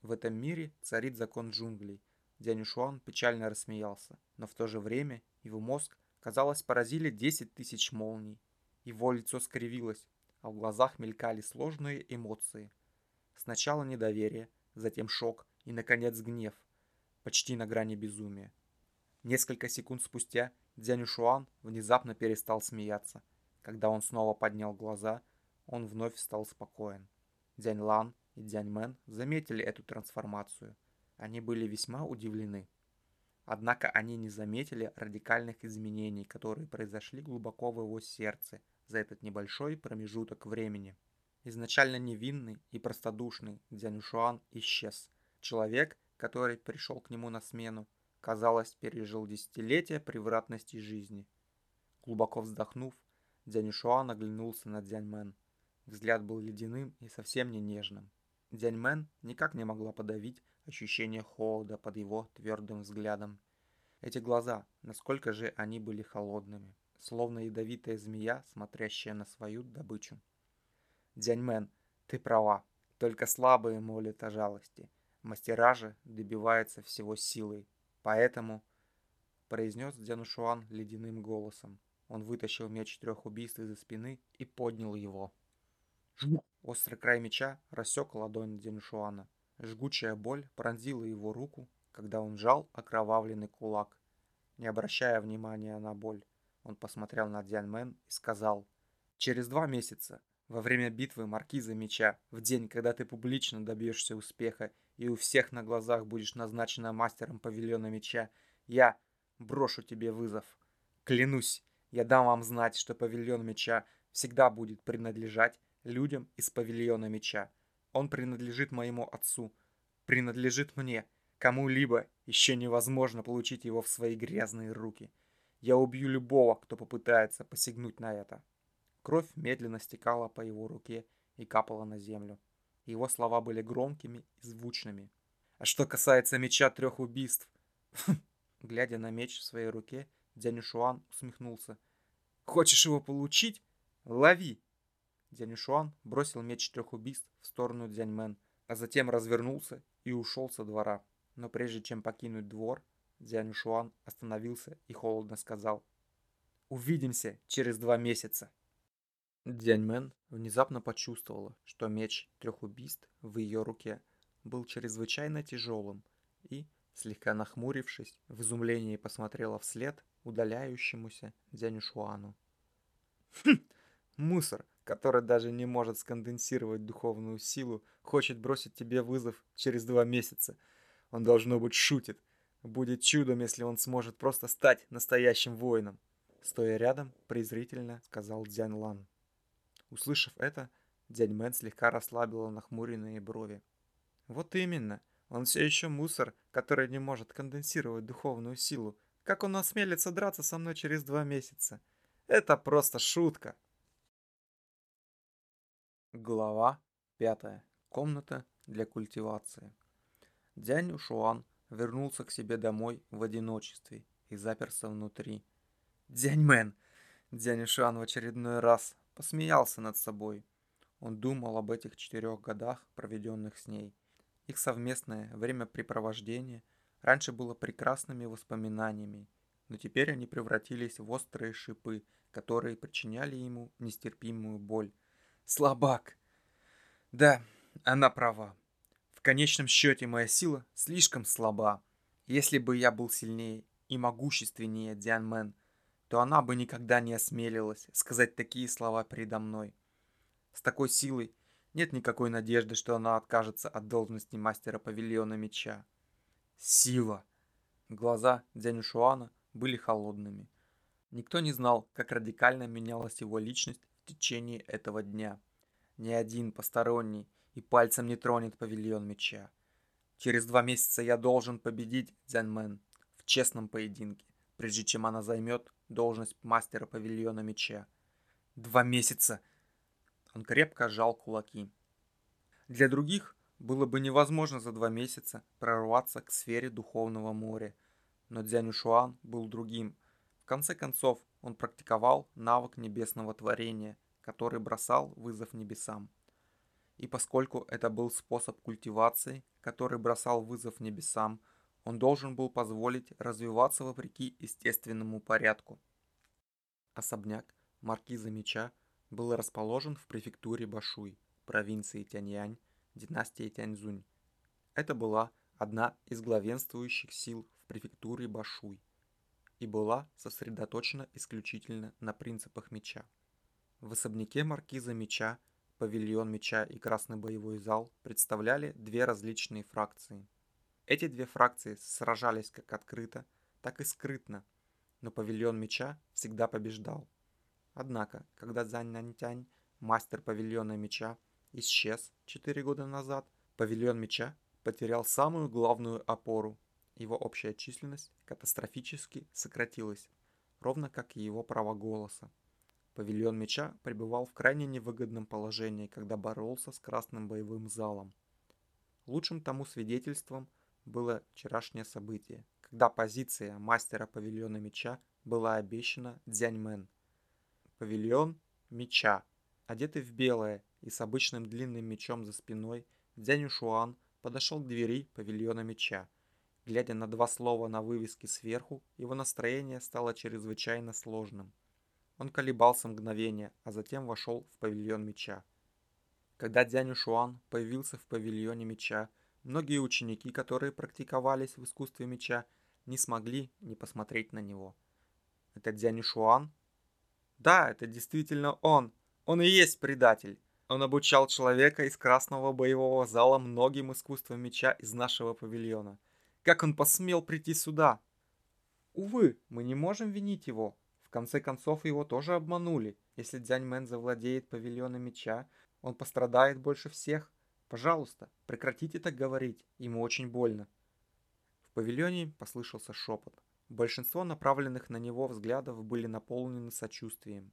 В этом мире царит закон джунглей. Дзянь Шуан печально рассмеялся, но в то же время его мозг, казалось, поразили 10 тысяч молний. Его лицо скривилось, а в глазах мелькали сложные эмоции. Сначала недоверие, затем шок и, наконец, гнев, почти на грани безумия. Несколько секунд спустя Дзянь Шуан внезапно перестал смеяться. Когда он снова поднял глаза, он вновь стал спокоен. Дзянь Лан и Дзянь Мэн заметили эту трансформацию. Они были весьма удивлены. Однако они не заметили радикальных изменений, которые произошли глубоко в его сердце – за этот небольшой промежуток времени. Изначально невинный и простодушный Дзянюшуан исчез. Человек, который пришел к нему на смену, казалось, пережил десятилетия превратности жизни. Глубоко вздохнув, Дзянюшуан оглянулся на Дзяньмен. Взгляд был ледяным и совсем не нежным. Дзяньмен никак не могла подавить ощущение холода под его твердым взглядом. Эти глаза, насколько же они были холодными словно ядовитая змея, смотрящая на свою добычу. Дзяньмен, ты права, только слабые молят о жалости. Мастера же добиваются всего силой. Поэтому, произнес Дзянушуан ледяным голосом, он вытащил меч трех убийств из-за спины и поднял его. Острый край меча рассек ладонь Дзянушуана. Жгучая боль пронзила его руку, когда он жал окровавленный кулак. Не обращая внимания на боль, он посмотрел на Дзянмен и сказал, «Через два месяца, во время битвы Маркиза Меча, в день, когда ты публично добьешься успеха и у всех на глазах будешь назначена мастером павильона Меча, я брошу тебе вызов. Клянусь, я дам вам знать, что павильон Меча всегда будет принадлежать людям из павильона Меча. Он принадлежит моему отцу, принадлежит мне. Кому-либо еще невозможно получить его в свои грязные руки». Я убью любого, кто попытается посягнуть на это. Кровь медленно стекала по его руке и капала на землю. Его слова были громкими и звучными. А что касается меча трех убийств... Глядя на меч в своей руке, дядя Шуан усмехнулся. «Хочешь его получить? Лови!» Дядя Шуан бросил меч трех убийств в сторону Дзяньмен, а затем развернулся и ушел со двора. Но прежде чем покинуть двор, Дзянь Шуан остановился и холодно сказал. «Увидимся через два месяца». Дзяньмен внезапно почувствовала, что меч трех убийств в ее руке был чрезвычайно тяжелым и, слегка нахмурившись, в изумлении посмотрела вслед удаляющемуся Дзяню Шуану. «Хм, мусор, который даже не может сконденсировать духовную силу, хочет бросить тебе вызов через два месяца. Он, должно быть, шутит. Будет чудом, если он сможет просто стать настоящим воином. Стоя рядом, презрительно сказал Дзян Лан. Услышав это, дядь Мэн слегка расслабила нахмуренные брови. Вот именно. Он все еще мусор, который не может конденсировать духовную силу. Как он осмелится драться со мной через два месяца? Это просто шутка. Глава пятая. Комната для культивации. Дянь Ушуан вернулся к себе домой в одиночестве и заперся внутри. «Дяньмен!» Дянь Ушуан в очередной раз посмеялся над собой. Он думал об этих четырех годах, проведенных с ней. Их совместное времяпрепровождение раньше было прекрасными воспоминаниями, но теперь они превратились в острые шипы, которые причиняли ему нестерпимую боль. Слабак! Да, она права. В конечном счете моя сила слишком слаба. Если бы я был сильнее и могущественнее Диан Мэн, то она бы никогда не осмелилась сказать такие слова передо мной. С такой силой нет никакой надежды, что она откажется от должности мастера павильона меча. Сила! Глаза дядю Шуана были холодными. Никто не знал, как радикально менялась его личность течение этого дня. Ни один посторонний и пальцем не тронет павильон меча. Через два месяца я должен победить Дзянмен в честном поединке, прежде чем она займет должность мастера павильона меча. Два месяца! Он крепко сжал кулаки. Для других было бы невозможно за два месяца прорваться к сфере духовного моря, но Дзянь Шуан был другим. В конце концов, он практиковал навык небесного творения, который бросал вызов небесам. И поскольку это был способ культивации, который бросал вызов небесам, он должен был позволить развиваться вопреки естественному порядку. Особняк маркиза меча был расположен в префектуре Башуй, провинции Тяньянь, династии Тяньзунь. Это была одна из главенствующих сил в префектуре Башуй и была сосредоточена исключительно на принципах меча. В особняке маркиза меча, павильон меча и красный боевой зал представляли две различные фракции. Эти две фракции сражались как открыто, так и скрытно, но павильон меча всегда побеждал. Однако, когда Зань Наньтянь, мастер павильона меча, исчез 4 года назад, павильон меча потерял самую главную опору. Его общая численность катастрофически сократилась, ровно как и его право голоса. Павильон меча пребывал в крайне невыгодном положении, когда боролся с красным боевым залом. Лучшим тому свидетельством было вчерашнее событие, когда позиция мастера павильона меча была обещана Дзяньмен – павильон меча. Одетый в белое и с обычным длинным мечом за спиной, Дзянь Шуан подошел к двери павильона меча. Глядя на два слова на вывеске сверху, его настроение стало чрезвычайно сложным. Он колебался мгновение, а затем вошел в павильон меча. Когда Дзянь Шуан появился в павильоне меча, многие ученики, которые практиковались в искусстве меча, не смогли не посмотреть на него. «Это Дзянь Шуан?» Да, это действительно он. Он и есть предатель. Он обучал человека из красного боевого зала многим искусствам меча из нашего павильона. Как он посмел прийти сюда? Увы, мы не можем винить его. В конце концов, его тоже обманули. Если Дзянь Мэн завладеет павильоном меча, он пострадает больше всех. Пожалуйста, прекратите так говорить, ему очень больно. В павильоне послышался шепот. Большинство направленных на него взглядов были наполнены сочувствием.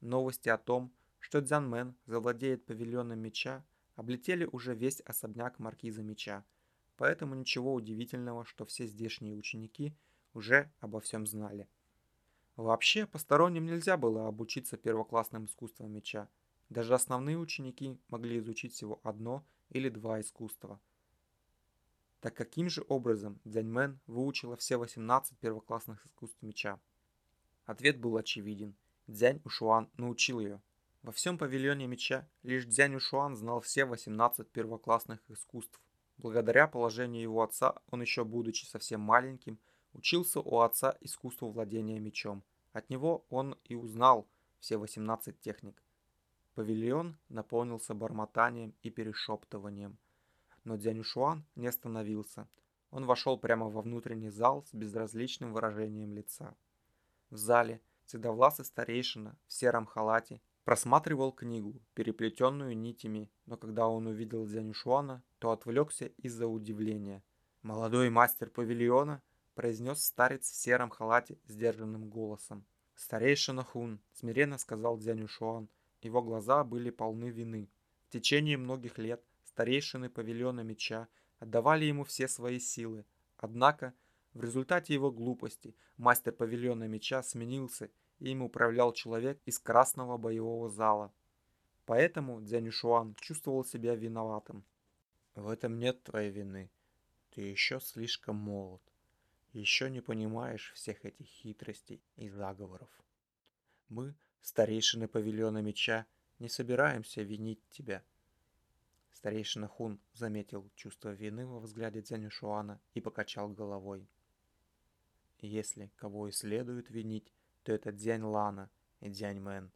Новости о том, что Дзянмен завладеет павильоном меча, облетели уже весь особняк маркиза меча, поэтому ничего удивительного, что все здешние ученики уже обо всем знали. Вообще, посторонним нельзя было обучиться первоклассным искусствам меча. Даже основные ученики могли изучить всего одно или два искусства – так каким же образом Дзяньмен выучила все 18 первоклассных искусств меча? Ответ был очевиден. Дзянь Ушуан научил ее. Во всем павильоне меча лишь Дзянь Ушуан знал все 18 первоклассных искусств. Благодаря положению его отца, он еще будучи совсем маленьким, учился у отца искусству владения мечом. От него он и узнал все 18 техник. Павильон наполнился бормотанием и перешептыванием – но Дзянюшуан не остановился. Он вошел прямо во внутренний зал с безразличным выражением лица. В зале седовласый старейшина в сером халате просматривал книгу, переплетенную нитями, но когда он увидел Дзянь Шуана, то отвлекся из-за удивления. «Молодой мастер павильона», — произнес старец в сером халате сдержанным голосом. «Старейшина Хун», — смиренно сказал Дзянь Шуан. Его глаза были полны вины. В течение многих лет старейшины павильона меча отдавали ему все свои силы. Однако, в результате его глупости, мастер павильона меча сменился им управлял человек из красного боевого зала. Поэтому Дзянюшуан чувствовал себя виноватым. В этом нет твоей вины. Ты еще слишком молод. Еще не понимаешь всех этих хитростей и заговоров. Мы, старейшины павильона меча, не собираемся винить тебя. Старейшина Хун заметил чувство вины во взгляде Дзянь Шуана и покачал головой. Если кого и следует винить, то это Дзянь Лана и Дзянь Мэн.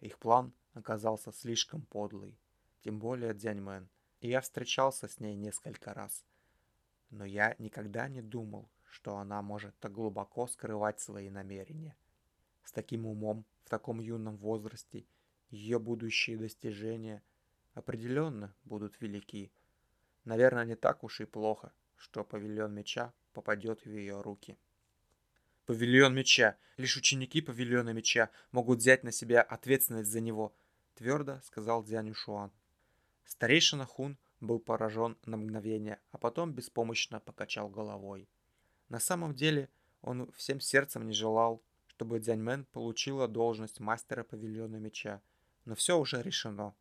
Их план оказался слишком подлый, тем более Дзянь Мэн, и я встречался с ней несколько раз. Но я никогда не думал, что она может так глубоко скрывать свои намерения. С таким умом, в таком юном возрасте, ее будущие достижения определенно будут велики. Наверное, не так уж и плохо, что павильон меча попадет в ее руки. Павильон меча. Лишь ученики павильона меча могут взять на себя ответственность за него, твердо сказал Дзянь Шуан. Старейшина Хун был поражен на мгновение, а потом беспомощно покачал головой. На самом деле он всем сердцем не желал, чтобы Дзяньмен получила должность мастера павильона меча, но все уже решено.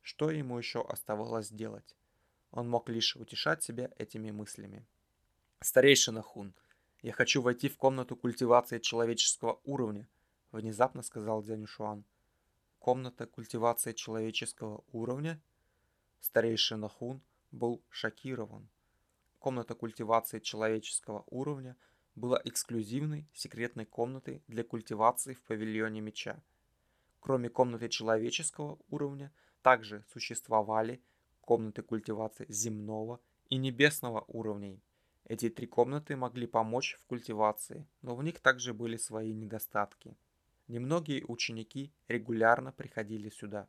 Что ему еще оставалось делать? Он мог лишь утешать себя этими мыслями. Старейшина Хун – «Я хочу войти в комнату культивации человеческого уровня», — внезапно сказал Дзянь Шуан. «Комната культивации человеческого уровня?» Старейшина Хун был шокирован. Комната культивации человеческого уровня была эксклюзивной секретной комнатой для культивации в павильоне меча. Кроме комнаты человеческого уровня, также существовали комнаты культивации земного и небесного уровней. Эти три комнаты могли помочь в культивации, но в них также были свои недостатки. Немногие ученики регулярно приходили сюда,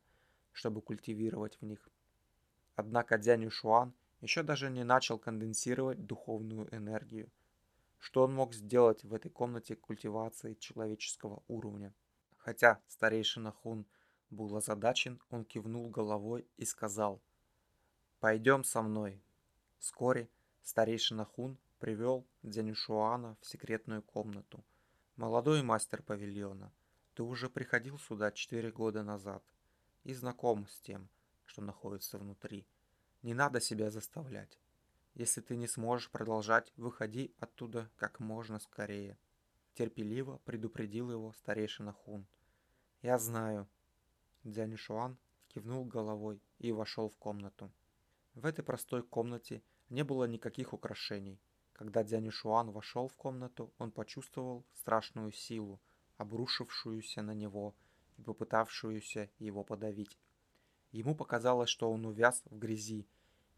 чтобы культивировать в них. Однако Дзянь Шуан еще даже не начал конденсировать духовную энергию. Что он мог сделать в этой комнате культивации человеческого уровня? Хотя старейшина Хун был озадачен, он кивнул головой и сказал «Пойдем со мной». Вскоре Старейшина Хун привел Дзянюшуана в секретную комнату. «Молодой мастер павильона, ты уже приходил сюда четыре года назад и знаком с тем, что находится внутри. Не надо себя заставлять. Если ты не сможешь продолжать, выходи оттуда как можно скорее». Терпеливо предупредил его старейшина Хун. «Я знаю». Дзянюшуан кивнул головой и вошел в комнату. В этой простой комнате не было никаких украшений. Когда Дзянь Шуан вошел в комнату, он почувствовал страшную силу, обрушившуюся на него и попытавшуюся его подавить. Ему показалось, что он увяз в грязи,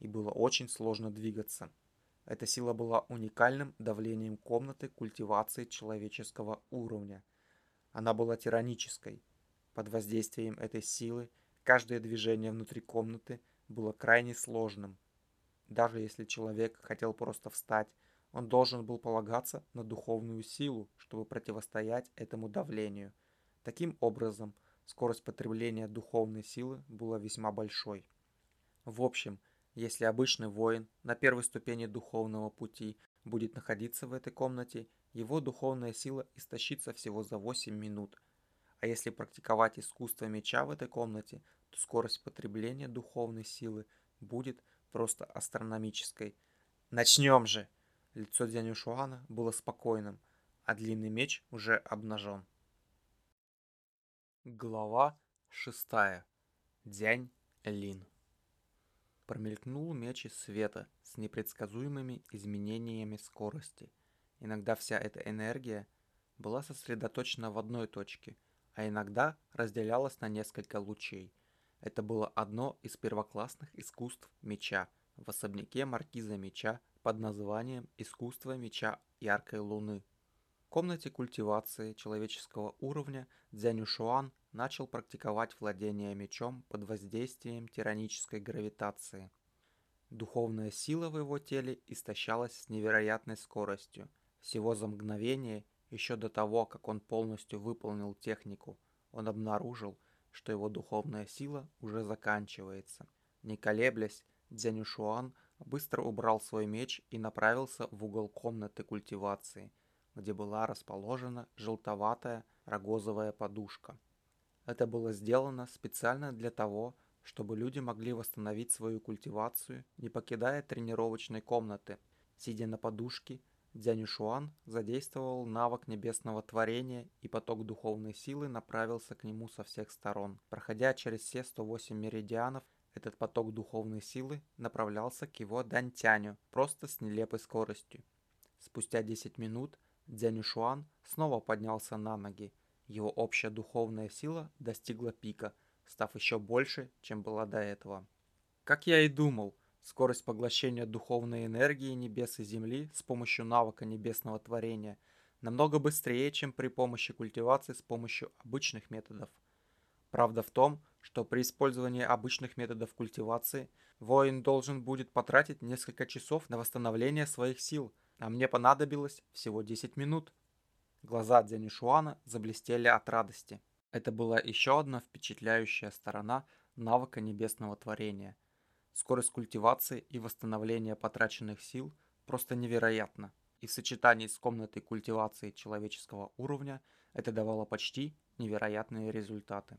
и было очень сложно двигаться. Эта сила была уникальным давлением комнаты культивации человеческого уровня. Она была тиранической. Под воздействием этой силы каждое движение внутри комнаты было крайне сложным, даже если человек хотел просто встать, он должен был полагаться на духовную силу, чтобы противостоять этому давлению. Таким образом, скорость потребления духовной силы была весьма большой. В общем, если обычный воин на первой ступени духовного пути будет находиться в этой комнате, его духовная сила истощится всего за 8 минут. А если практиковать искусство меча в этой комнате, то скорость потребления духовной силы будет просто астрономической. «Начнем же!» Лицо дядю Шуана было спокойным, а длинный меч уже обнажен. Глава шестая. Дянь Лин. Промелькнул меч из света с непредсказуемыми изменениями скорости. Иногда вся эта энергия была сосредоточена в одной точке, а иногда разделялась на несколько лучей – это было одно из первоклассных искусств меча в особняке маркиза меча под названием «Искусство меча яркой луны». В комнате культивации человеческого уровня Дзянюшуан начал практиковать владение мечом под воздействием тиранической гравитации. Духовная сила в его теле истощалась с невероятной скоростью. Всего за мгновение, еще до того, как он полностью выполнил технику, он обнаружил, что его духовная сила уже заканчивается. Не колеблясь, Дзянюшуан быстро убрал свой меч и направился в угол комнаты культивации, где была расположена желтоватая рогозовая подушка. Это было сделано специально для того, чтобы люди могли восстановить свою культивацию, не покидая тренировочной комнаты. Сидя на подушке, Дзянюшуан задействовал навык небесного творения, и поток духовной силы направился к нему со всех сторон. Проходя через все 108 меридианов, этот поток духовной силы направлялся к его Дантяню, просто с нелепой скоростью. Спустя 10 минут Дзянюшуан снова поднялся на ноги. Его общая духовная сила достигла пика, став еще больше, чем была до этого. Как я и думал, скорость поглощения духовной энергии небес и земли с помощью навыка небесного творения намного быстрее, чем при помощи культивации с помощью обычных методов. Правда в том, что при использовании обычных методов культивации воин должен будет потратить несколько часов на восстановление своих сил, а мне понадобилось всего 10 минут. Глаза Дзянишуана заблестели от радости. Это была еще одна впечатляющая сторона навыка небесного творения. Скорость культивации и восстановления потраченных сил просто невероятна. И в сочетании с комнатой культивации человеческого уровня это давало почти невероятные результаты.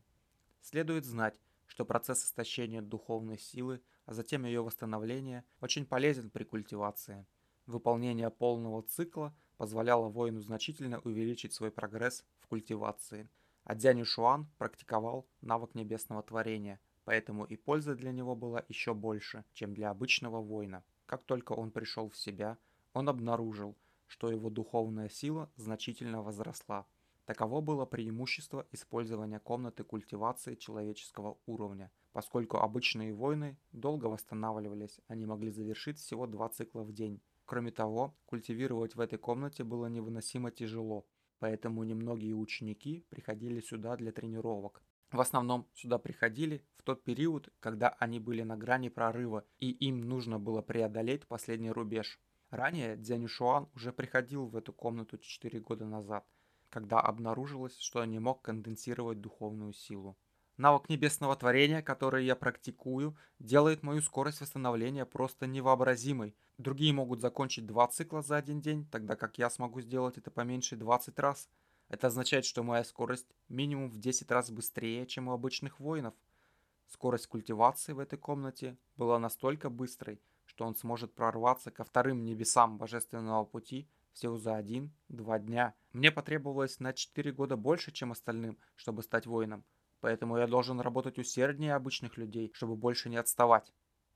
Следует знать, что процесс истощения духовной силы, а затем ее восстановления, очень полезен при культивации. Выполнение полного цикла позволяло воину значительно увеличить свой прогресс в культивации. А Дзянь Шуан практиковал навык небесного творения, поэтому и польза для него была еще больше, чем для обычного воина. Как только он пришел в себя, он обнаружил, что его духовная сила значительно возросла. Таково было преимущество использования комнаты культивации человеческого уровня. Поскольку обычные войны долго восстанавливались, они могли завершить всего два цикла в день. Кроме того, культивировать в этой комнате было невыносимо тяжело, поэтому немногие ученики приходили сюда для тренировок. В основном сюда приходили в тот период, когда они были на грани прорыва, и им нужно было преодолеть последний рубеж. Ранее Дзянюшуан уже приходил в эту комнату 4 года назад, когда обнаружилось, что я не мог конденсировать духовную силу. Навык небесного творения, который я практикую, делает мою скорость восстановления просто невообразимой. Другие могут закончить два цикла за один день, тогда как я смогу сделать это поменьше 20 раз. Это означает, что моя скорость минимум в 10 раз быстрее, чем у обычных воинов. Скорость культивации в этой комнате была настолько быстрой, что он сможет прорваться ко вторым небесам божественного пути всего за один-два дня. Мне потребовалось на 4 года больше, чем остальным, чтобы стать воином. Поэтому я должен работать усерднее обычных людей, чтобы больше не отставать.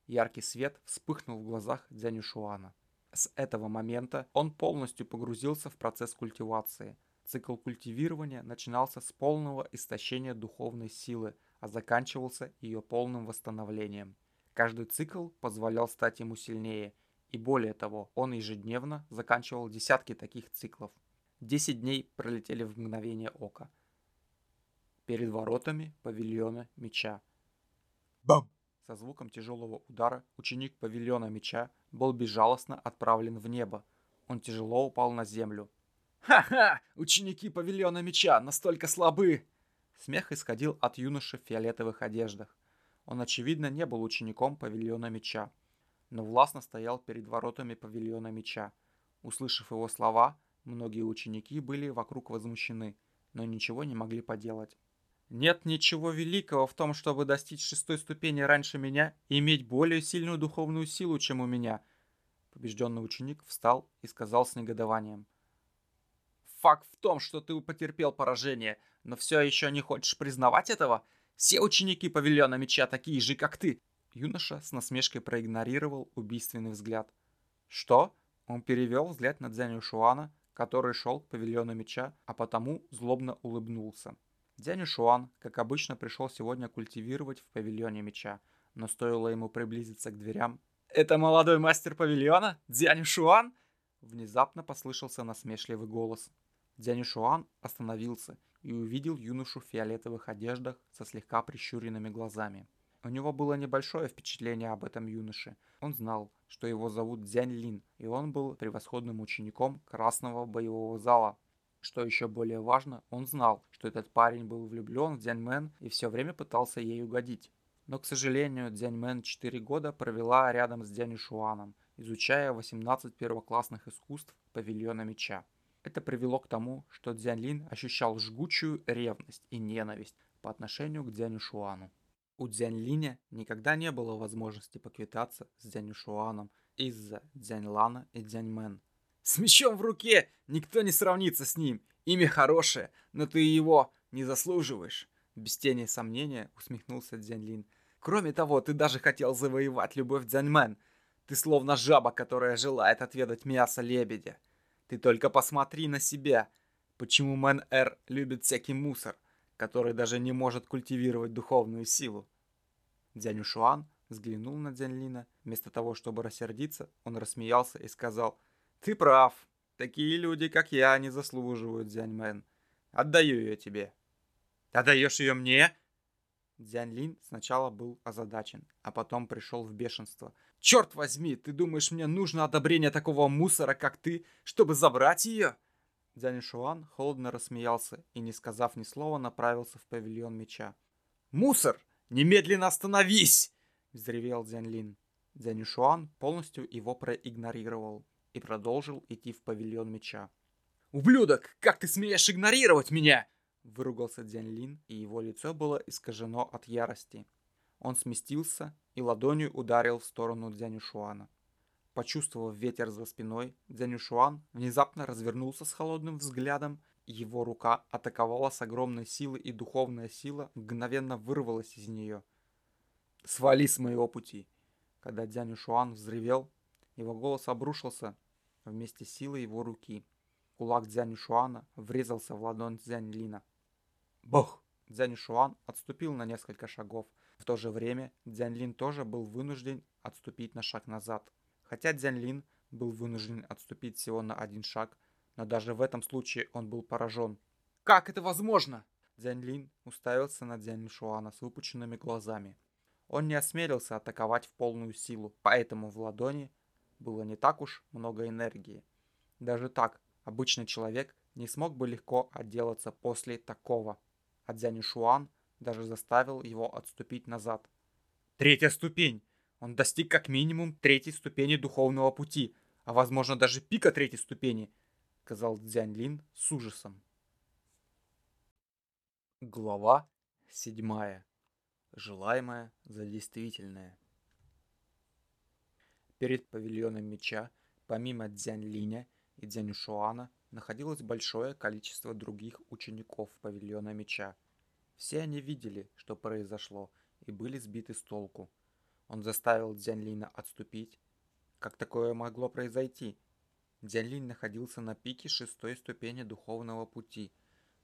Яркий свет вспыхнул в глазах Дзяню Шуана. С этого момента он полностью погрузился в процесс культивации. Цикл культивирования начинался с полного истощения духовной силы, а заканчивался ее полным восстановлением. Каждый цикл позволял стать ему сильнее – и более того, он ежедневно заканчивал десятки таких циклов. Десять дней пролетели в мгновение ока. Перед воротами павильона меча. Бам! Со звуком тяжелого удара ученик павильона меча был безжалостно отправлен в небо. Он тяжело упал на землю. «Ха-ха! Ученики павильона меча настолько слабы!» Смех исходил от юноши в фиолетовых одеждах. Он, очевидно, не был учеником павильона меча но властно стоял перед воротами павильона меча. Услышав его слова, многие ученики были вокруг возмущены, но ничего не могли поделать. Нет ничего великого в том, чтобы достичь шестой ступени раньше меня и иметь более сильную духовную силу, чем у меня. Побежденный ученик встал и сказал с негодованием. Факт в том, что ты потерпел поражение, но все еще не хочешь признавать этого? Все ученики павильона меча такие же, как ты. Юноша с насмешкой проигнорировал убийственный взгляд. «Что?» Он перевел взгляд на Дзяню Шуана, который шел к павильону меча, а потому злобно улыбнулся. Дзяню Шуан, как обычно, пришел сегодня культивировать в павильоне меча, но стоило ему приблизиться к дверям. «Это молодой мастер павильона? Дзяню Шуан?» Внезапно послышался насмешливый голос. Дзянь Шуан остановился и увидел юношу в фиолетовых одеждах со слегка прищуренными глазами. У него было небольшое впечатление об этом юноше. Он знал, что его зовут Дзянь Лин, и он был превосходным учеником Красного боевого зала. Что еще более важно, он знал, что этот парень был влюблен в Дзянь Мэн и все время пытался ей угодить. Но, к сожалению, Дзянь Мэн 4 года провела рядом с Дзянь Шуаном, изучая 18 первоклассных искусств павильона меча. Это привело к тому, что Дзянь Лин ощущал жгучую ревность и ненависть по отношению к Дзянь Шуану. У Дзянь Линя никогда не было возможности поквитаться с Дзянь Шуаном из-за Дзянь Лана и Дзянь Мэн. «С мечом в руке никто не сравнится с ним. Имя хорошее, но ты его не заслуживаешь». Без тени сомнения усмехнулся Дзянь Лин. «Кроме того, ты даже хотел завоевать любовь Дзянь Мэн. Ты словно жаба, которая желает отведать мясо лебедя. Ты только посмотри на себя. Почему Мэн Эр любит всякий мусор, который даже не может культивировать духовную силу? Дзянь Шуан взглянул на Дзянь Лина. Вместо того, чтобы рассердиться, он рассмеялся и сказал, «Ты прав. Такие люди, как я, не заслуживают Дзянь Мэн. Отдаю ее тебе». «Отдаешь ее мне?» Дзянь Лин сначала был озадачен, а потом пришел в бешенство. «Черт возьми, ты думаешь, мне нужно одобрение такого мусора, как ты, чтобы забрать ее?» Дзянь Шуан холодно рассмеялся и, не сказав ни слова, направился в павильон меча. «Мусор! Немедленно остановись!» — взревел Дзянь Лин. Дзянь Шуан полностью его проигнорировал и продолжил идти в павильон меча. «Ублюдок, как ты смеешь игнорировать меня?» Выругался Дзянь Лин, и его лицо было искажено от ярости. Он сместился и ладонью ударил в сторону Дзянюшуана. Почувствовав ветер за спиной, Дзянюшуан внезапно развернулся с холодным взглядом, и его рука атаковала с огромной силой, и духовная сила мгновенно вырвалась из нее. «Свали с моего пути!» Когда Дзянюшуан взревел, его голос обрушился вместе с силой его руки. Кулак Дзянюшуана врезался в ладонь Дзянь-Лина. Бог! Дзянь Шуан отступил на несколько шагов. В то же время Дзянь Лин тоже был вынужден отступить на шаг назад. Хотя Дзянь Лин был вынужден отступить всего на один шаг, но даже в этом случае он был поражен. «Как это возможно?» Дзянь Лин уставился на Дзянь Шуана с выпученными глазами. Он не осмелился атаковать в полную силу, поэтому в ладони было не так уж много энергии. Даже так, обычный человек не смог бы легко отделаться после такого а Дзянь Шуан даже заставил его отступить назад. Третья ступень! Он достиг как минимум третьей ступени духовного пути, а возможно даже пика третьей ступени, сказал Дзянь Лин с ужасом. Глава седьмая. Желаемое за действительное. Перед павильоном меча, помимо Дзянь Линя и Дзянь Шуана, находилось большое количество других учеников павильона меча. Все они видели, что произошло, и были сбиты с толку. Он заставил Дзянлина отступить. Как такое могло произойти? Дзянлин находился на пике шестой ступени духовного пути.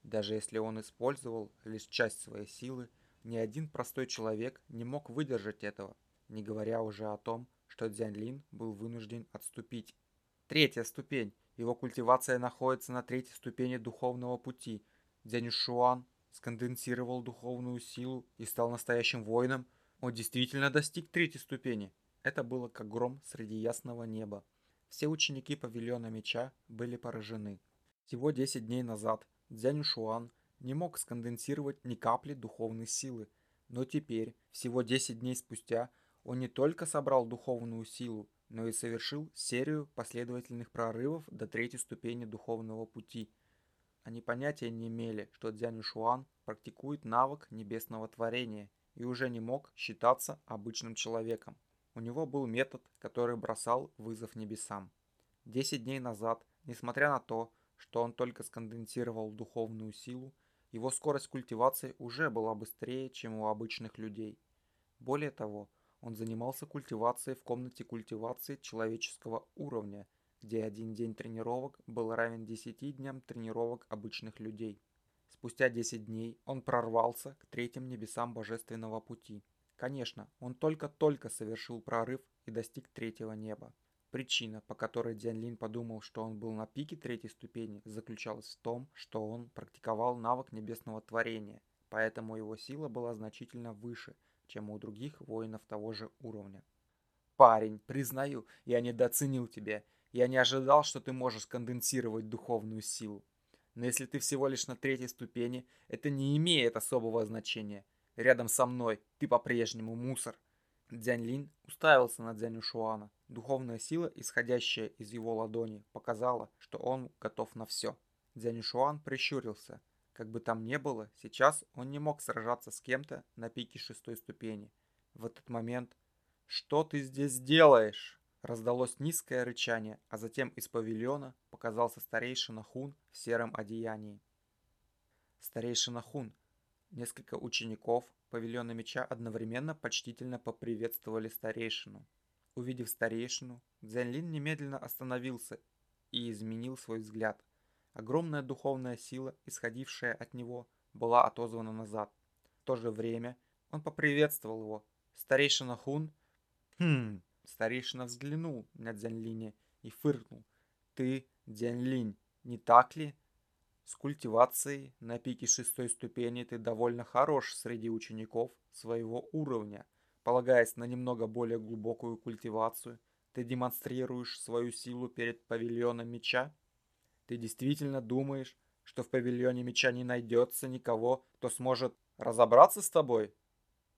Даже если он использовал лишь часть своей силы, ни один простой человек не мог выдержать этого, не говоря уже о том, что Дзянлин был вынужден отступить. Третья ступень. Его культивация находится на третьей ступени духовного пути. Дзянюшуан сконденсировал духовную силу и стал настоящим воином, он действительно достиг третьей ступени. Это было как гром среди ясного неба. Все ученики павильона меча были поражены. Всего 10 дней назад Дзянь Шуан не мог сконденсировать ни капли духовной силы, но теперь, всего 10 дней спустя, он не только собрал духовную силу, но и совершил серию последовательных прорывов до третьей ступени духовного пути. Они понятия не имели, что Дзянь Шуан практикует навык небесного творения и уже не мог считаться обычным человеком. У него был метод, который бросал вызов небесам. Десять дней назад, несмотря на то, что он только сконденсировал духовную силу, его скорость культивации уже была быстрее, чем у обычных людей. Более того, он занимался культивацией в комнате культивации человеческого уровня, где один день тренировок был равен 10 дням тренировок обычных людей. Спустя 10 дней он прорвался к третьим небесам божественного пути. Конечно, он только-только совершил прорыв и достиг третьего неба. Причина, по которой Дзянь Лин подумал, что он был на пике третьей ступени, заключалась в том, что он практиковал навык небесного творения, поэтому его сила была значительно выше, чем у других воинов того же уровня. «Парень, признаю, я недооценил тебя. Я не ожидал, что ты можешь конденсировать духовную силу. Но если ты всего лишь на третьей ступени, это не имеет особого значения. Рядом со мной ты по-прежнему мусор. Дзянь Лин уставился на Дзянь Шуана. Духовная сила, исходящая из его ладони, показала, что он готов на все. Дзянь Шуан прищурился. Как бы там ни было, сейчас он не мог сражаться с кем-то на пике шестой ступени. В этот момент «Что ты здесь делаешь?» Раздалось низкое рычание, а затем из павильона показался старейшина Хун в сером одеянии. Старейшина Хун. Несколько учеников, павильона меча одновременно почтительно поприветствовали старейшину. Увидев старейшину, Дзянлин немедленно остановился и изменил свой взгляд. Огромная духовная сила, исходившая от него, была отозвана назад. В то же время он поприветствовал его. Старейшина Хун... Хм... Старейшина взглянул на Дзянлиня и фыркнул. «Ты, Дзянлинь, не так ли?» С культивацией на пике шестой ступени ты довольно хорош среди учеников своего уровня. Полагаясь на немного более глубокую культивацию, ты демонстрируешь свою силу перед павильоном меча? Ты действительно думаешь, что в павильоне меча не найдется никого, кто сможет разобраться с тобой?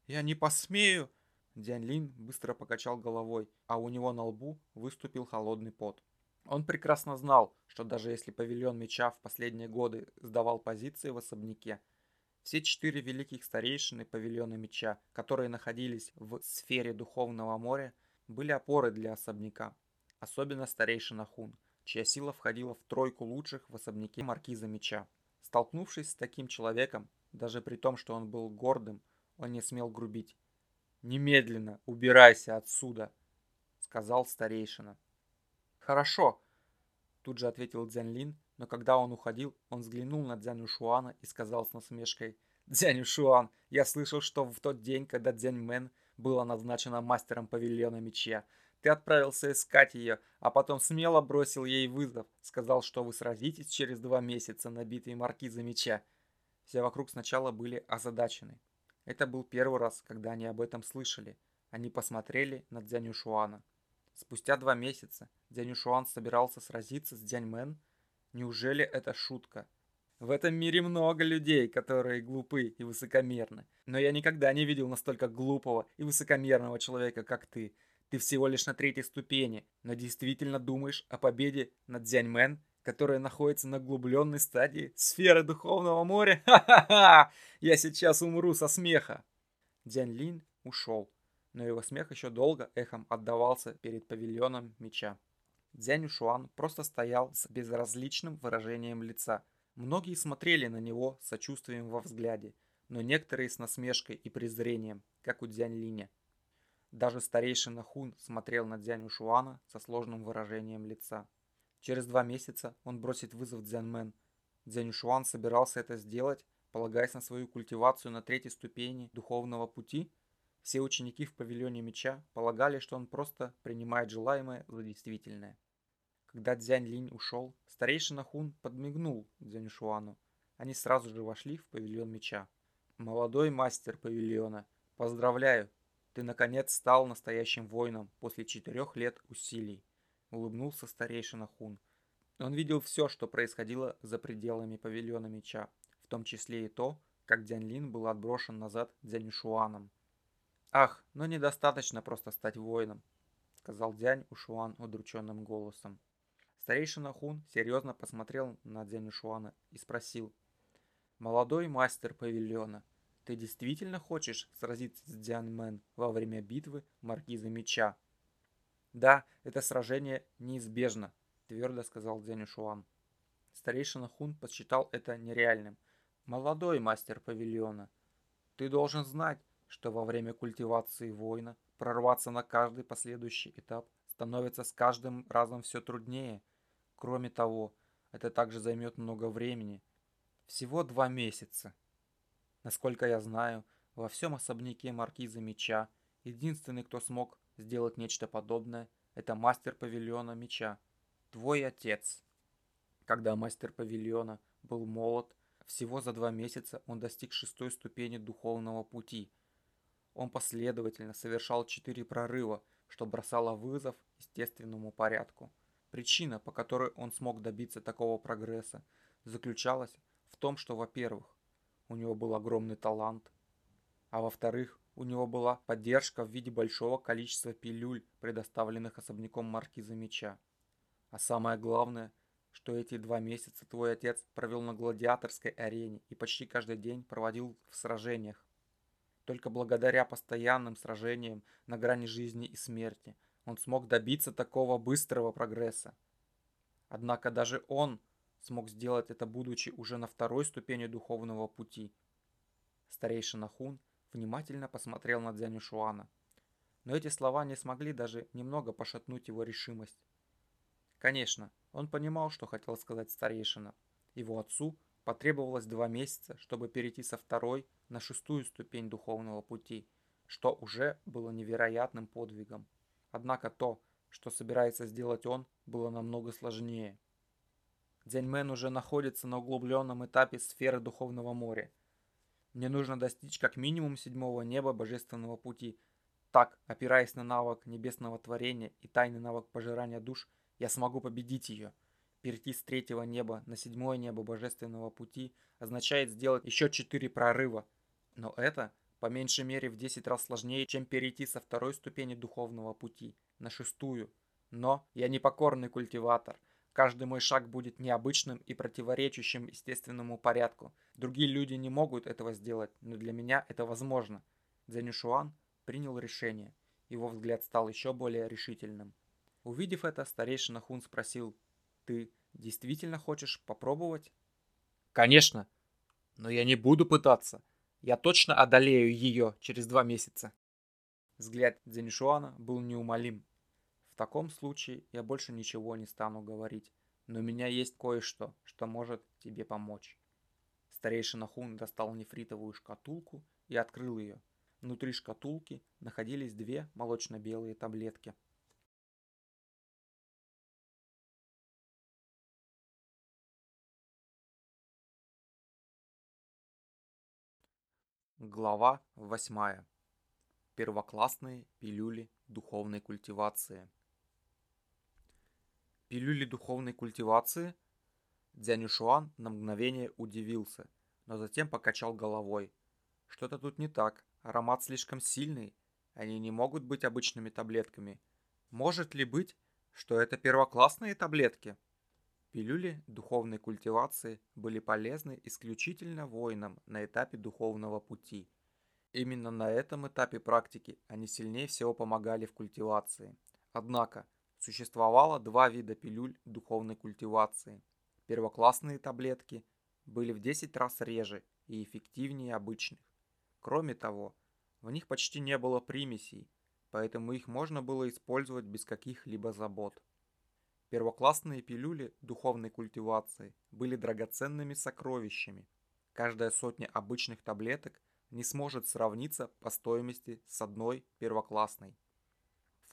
Я не посмею. Дянь Лин быстро покачал головой, а у него на лбу выступил холодный пот. Он прекрасно знал, что даже если павильон меча в последние годы сдавал позиции в особняке, все четыре великих старейшины павильона меча, которые находились в сфере духовного моря, были опорой для особняка. Особенно старейшина Хун, чья сила входила в тройку лучших в особняке маркиза меча. Столкнувшись с таким человеком, даже при том, что он был гордым, он не смел грубить. «Немедленно убирайся отсюда!» — сказал старейшина. «Хорошо», — тут же ответил Дзянь Лин, но когда он уходил, он взглянул на Дзянь Шуана и сказал с насмешкой, «Дзянь Шуан, я слышал, что в тот день, когда Дзянь Мэн была назначена мастером павильона меча, ты отправился искать ее, а потом смело бросил ей вызов, сказал, что вы сразитесь через два месяца на битве маркиза меча». Все вокруг сначала были озадачены. Это был первый раз, когда они об этом слышали. Они посмотрели на Дзянь Шуана. Спустя два месяца Дянь Шуан собирался сразиться с Дянь Мэн. Неужели это шутка? В этом мире много людей, которые глупы и высокомерны. Но я никогда не видел настолько глупого и высокомерного человека, как ты. Ты всего лишь на третьей ступени, но действительно думаешь о победе над Дзяньмен, которая находится на углубленной стадии сферы духовного моря? Ха-ха-ха! Я сейчас умру со смеха. Дзянь Лин ушел но его смех еще долго эхом отдавался перед павильоном меча. Дзянь Шуан просто стоял с безразличным выражением лица. Многие смотрели на него с сочувствием во взгляде, но некоторые с насмешкой и презрением, как у Дзянь Линя. Даже старейшина Хун смотрел на Дзянь Шуана со сложным выражением лица. Через два месяца он бросит вызов Дзянмен. Дзянь Шуан собирался это сделать, полагаясь на свою культивацию на третьей ступени духовного пути – все ученики в павильоне меча полагали, что он просто принимает желаемое за действительное. Когда Дзянь Линь ушел, старейшина Хун подмигнул Дзянь Шуану. Они сразу же вошли в павильон меча. «Молодой мастер павильона, поздравляю! Ты наконец стал настоящим воином после четырех лет усилий!» Улыбнулся старейшина Хун. Он видел все, что происходило за пределами павильона меча, в том числе и то, как Дзянь Лин был отброшен назад Дзянь Шуаном. «Ах, но ну недостаточно просто стать воином», — сказал Дянь Ушуан удрученным голосом. Старейшина Хун серьезно посмотрел на Дянь Ушуана и спросил. «Молодой мастер павильона, ты действительно хочешь сразиться с Дзян Мэн во время битвы Маркиза Меча?» «Да, это сражение неизбежно», — твердо сказал Дзянь Ушуан. Старейшина Хун посчитал это нереальным. «Молодой мастер павильона, ты должен знать, что во время культивации воина прорваться на каждый последующий этап становится с каждым разом все труднее. Кроме того, это также займет много времени. Всего два месяца. Насколько я знаю, во всем особняке маркиза меча единственный, кто смог сделать нечто подобное, это мастер павильона меча, твой отец. Когда мастер павильона был молод, всего за два месяца он достиг шестой ступени духовного пути. Он последовательно совершал четыре прорыва, что бросало вызов естественному порядку. Причина, по которой он смог добиться такого прогресса, заключалась в том, что, во-первых, у него был огромный талант, а во-вторых, у него была поддержка в виде большого количества пилюль, предоставленных особняком маркиза меча. А самое главное, что эти два месяца твой отец провел на гладиаторской арене и почти каждый день проводил в сражениях. Только благодаря постоянным сражениям на грани жизни и смерти он смог добиться такого быстрого прогресса. Однако даже он смог сделать это, будучи уже на второй ступени духовного пути. Старейшина Хун внимательно посмотрел на Дзяню Шуана. Но эти слова не смогли даже немного пошатнуть его решимость. Конечно, он понимал, что хотел сказать старейшина. Его отцу потребовалось два месяца, чтобы перейти со второй на шестую ступень духовного пути, что уже было невероятным подвигом. Однако то, что собирается сделать он, было намного сложнее. Дзяньмен уже находится на углубленном этапе сферы духовного моря. Мне нужно достичь как минимум седьмого неба божественного пути. Так, опираясь на навык небесного творения и тайный навык пожирания душ, я смогу победить ее. Перейти с третьего неба на седьмое небо божественного пути означает сделать еще четыре прорыва. Но это по меньшей мере в 10 раз сложнее, чем перейти со второй ступени духовного пути на шестую. Но я не покорный культиватор. Каждый мой шаг будет необычным и противоречащим естественному порядку. Другие люди не могут этого сделать, но для меня это возможно. Дзянюшуан принял решение. Его взгляд стал еще более решительным. Увидев это, старейшина Хун спросил, «Ты действительно хочешь попробовать?» «Конечно, но я не буду пытаться. Я точно одолею ее через два месяца». Взгляд Дзянишуана был неумолим. «В таком случае я больше ничего не стану говорить, но у меня есть кое-что, что может тебе помочь». Старейшина Хун достал нефритовую шкатулку и открыл ее. Внутри шкатулки находились две молочно-белые таблетки – Глава 8. Первоклассные пилюли духовной культивации. Пилюли духовной культивации? Дзянюшуан на мгновение удивился, но затем покачал головой. Что-то тут не так, аромат слишком сильный, они не могут быть обычными таблетками. Может ли быть, что это первоклассные таблетки? Пилюли духовной культивации были полезны исключительно воинам на этапе духовного пути. Именно на этом этапе практики они сильнее всего помогали в культивации. Однако, существовало два вида пилюль духовной культивации. Первоклассные таблетки были в 10 раз реже и эффективнее обычных. Кроме того, в них почти не было примесей, поэтому их можно было использовать без каких-либо забот. Первоклассные пилюли духовной культивации были драгоценными сокровищами. Каждая сотня обычных таблеток не сможет сравниться по стоимости с одной первоклассной.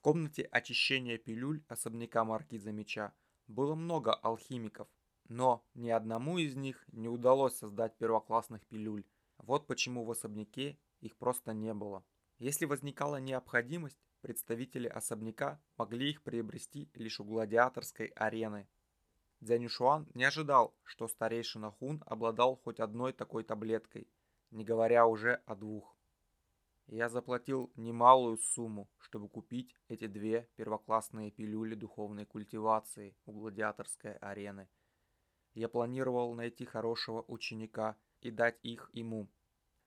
Комнате очищения пилюль особняка Маркиза Меча было много алхимиков, но ни одному из них не удалось создать первоклассных пилюль. Вот почему в особняке их просто не было. Если возникала необходимость, представители особняка могли их приобрести лишь у гладиаторской арены. Дзянюшуан не ожидал, что старейшина Хун обладал хоть одной такой таблеткой, не говоря уже о двух. Я заплатил немалую сумму, чтобы купить эти две первоклассные пилюли духовной культивации у гладиаторской арены. Я планировал найти хорошего ученика и дать их ему,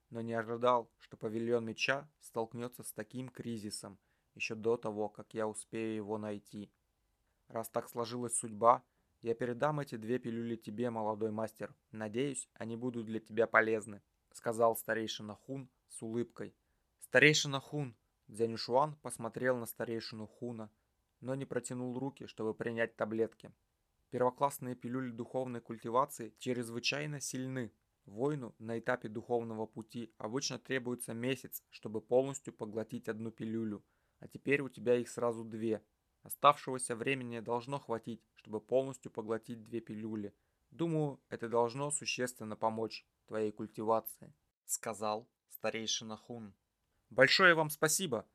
но не ожидал, что павильон меча столкнется с таким кризисом еще до того, как я успею его найти. Раз так сложилась судьба, я передам эти две пилюли тебе, молодой мастер. Надеюсь, они будут для тебя полезны», — сказал старейшина Хун с улыбкой. «Старейшина Хун!» Дзянюшуан посмотрел на старейшину Хуна, но не протянул руки, чтобы принять таблетки. Первоклассные пилюли духовной культивации чрезвычайно сильны, Воину на этапе духовного пути обычно требуется месяц, чтобы полностью поглотить одну пилюлю, а теперь у тебя их сразу две. Оставшегося времени должно хватить, чтобы полностью поглотить две пилюли. Думаю, это должно существенно помочь твоей культивации», — сказал старейшина Хун. «Большое вам спасибо!»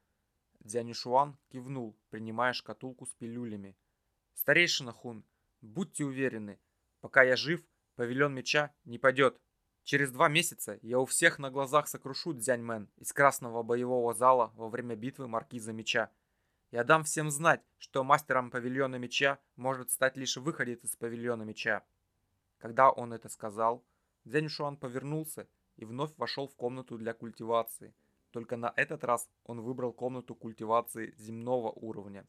Дзянишуан кивнул, принимая шкатулку с пилюлями. «Старейшина Хун, будьте уверены, пока я жив, павильон меча не пойдет. Через два месяца я у всех на глазах сокрушу Дзяньмен из красного боевого зала во время битвы Маркиза Меча. Я дам всем знать, что мастером павильона меча может стать лишь выходец из павильона меча. Когда он это сказал, Дзянь Шуан повернулся и вновь вошел в комнату для культивации. Только на этот раз он выбрал комнату культивации земного уровня.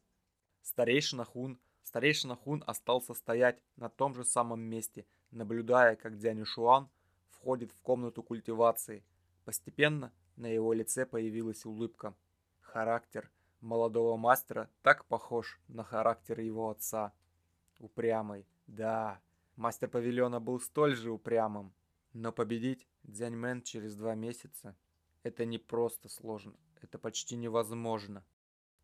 Старейшина Хун, старейшина Хун остался стоять на том же самом месте, наблюдая, как Дзянь Шуан входит в комнату культивации. Постепенно на его лице появилась улыбка. Характер – молодого мастера так похож на характер его отца. Упрямый, да, мастер павильона был столь же упрямым. Но победить Дзяньмен через два месяца – это не просто сложно, это почти невозможно.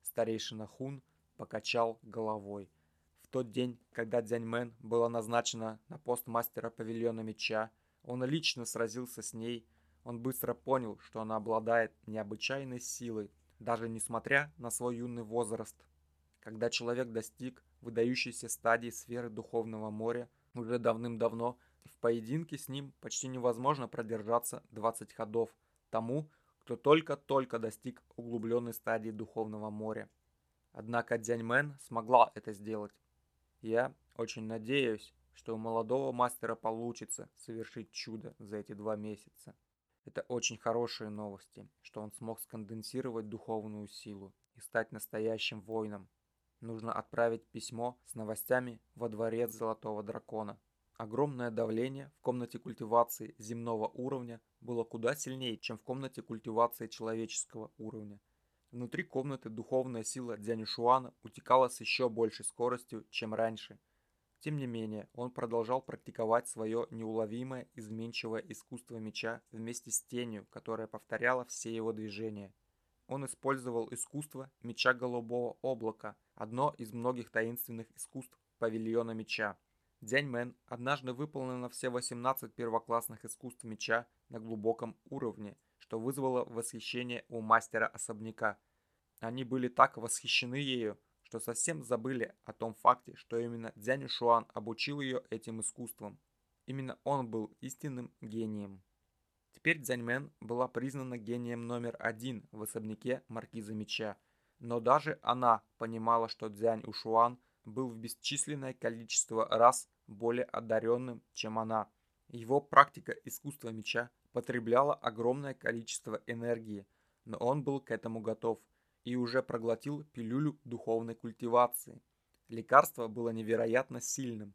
Старейшина Хун покачал головой. В тот день, когда Дзяньмен была назначена на пост мастера павильона меча, он лично сразился с ней. Он быстро понял, что она обладает необычайной силой даже несмотря на свой юный возраст. Когда человек достиг выдающейся стадии сферы духовного моря уже давным-давно, в поединке с ним почти невозможно продержаться 20 ходов тому, кто только-только достиг углубленной стадии духовного моря. Однако Дзяньмен смогла это сделать. Я очень надеюсь, что у молодого мастера получится совершить чудо за эти два месяца. Это очень хорошие новости, что он смог сконденсировать духовную силу и стать настоящим воином. Нужно отправить письмо с новостями во дворец Золотого Дракона. Огромное давление в комнате культивации земного уровня было куда сильнее, чем в комнате культивации человеческого уровня. Внутри комнаты духовная сила Дзянишуана утекала с еще большей скоростью, чем раньше – тем не менее, он продолжал практиковать свое неуловимое изменчивое искусство меча вместе с тенью, которая повторяла все его движения. Он использовал искусство меча голубого облака, одно из многих таинственных искусств павильона меча. Дзяньмен однажды выполнила все 18 первоклассных искусств меча на глубоком уровне, что вызвало восхищение у мастера особняка. Они были так восхищены ею, что совсем забыли о том факте, что именно Дзянь Шуан обучил ее этим искусствам. Именно он был истинным гением. Теперь Дзяньмен была признана гением номер один в особняке Маркиза Меча, но даже она понимала, что Дзянь Ушуан был в бесчисленное количество раз более одаренным, чем она. Его практика искусства меча потребляла огромное количество энергии, но он был к этому готов – и уже проглотил пилюлю духовной культивации. Лекарство было невероятно сильным.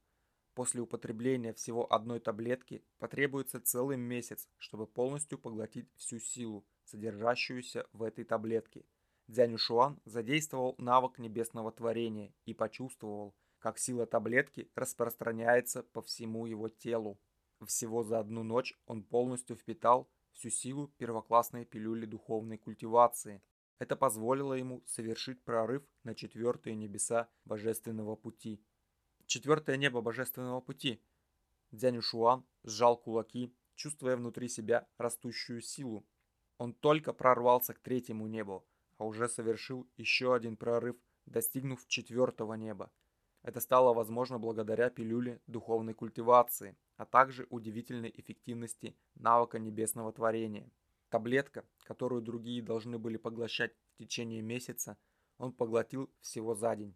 После употребления всего одной таблетки потребуется целый месяц, чтобы полностью поглотить всю силу, содержащуюся в этой таблетке. Дзянь Шуан задействовал навык небесного творения и почувствовал, как сила таблетки распространяется по всему его телу. Всего за одну ночь он полностью впитал всю силу первоклассной пилюли духовной культивации, это позволило ему совершить прорыв на четвертые небеса Божественного Пути. Четвертое небо Божественного Пути. Дзянь Шуан сжал кулаки, чувствуя внутри себя растущую силу. Он только прорвался к третьему небу, а уже совершил еще один прорыв, достигнув четвертого неба. Это стало возможно благодаря пилюле духовной культивации, а также удивительной эффективности навыка небесного творения – Таблетка, которую другие должны были поглощать в течение месяца, он поглотил всего за день.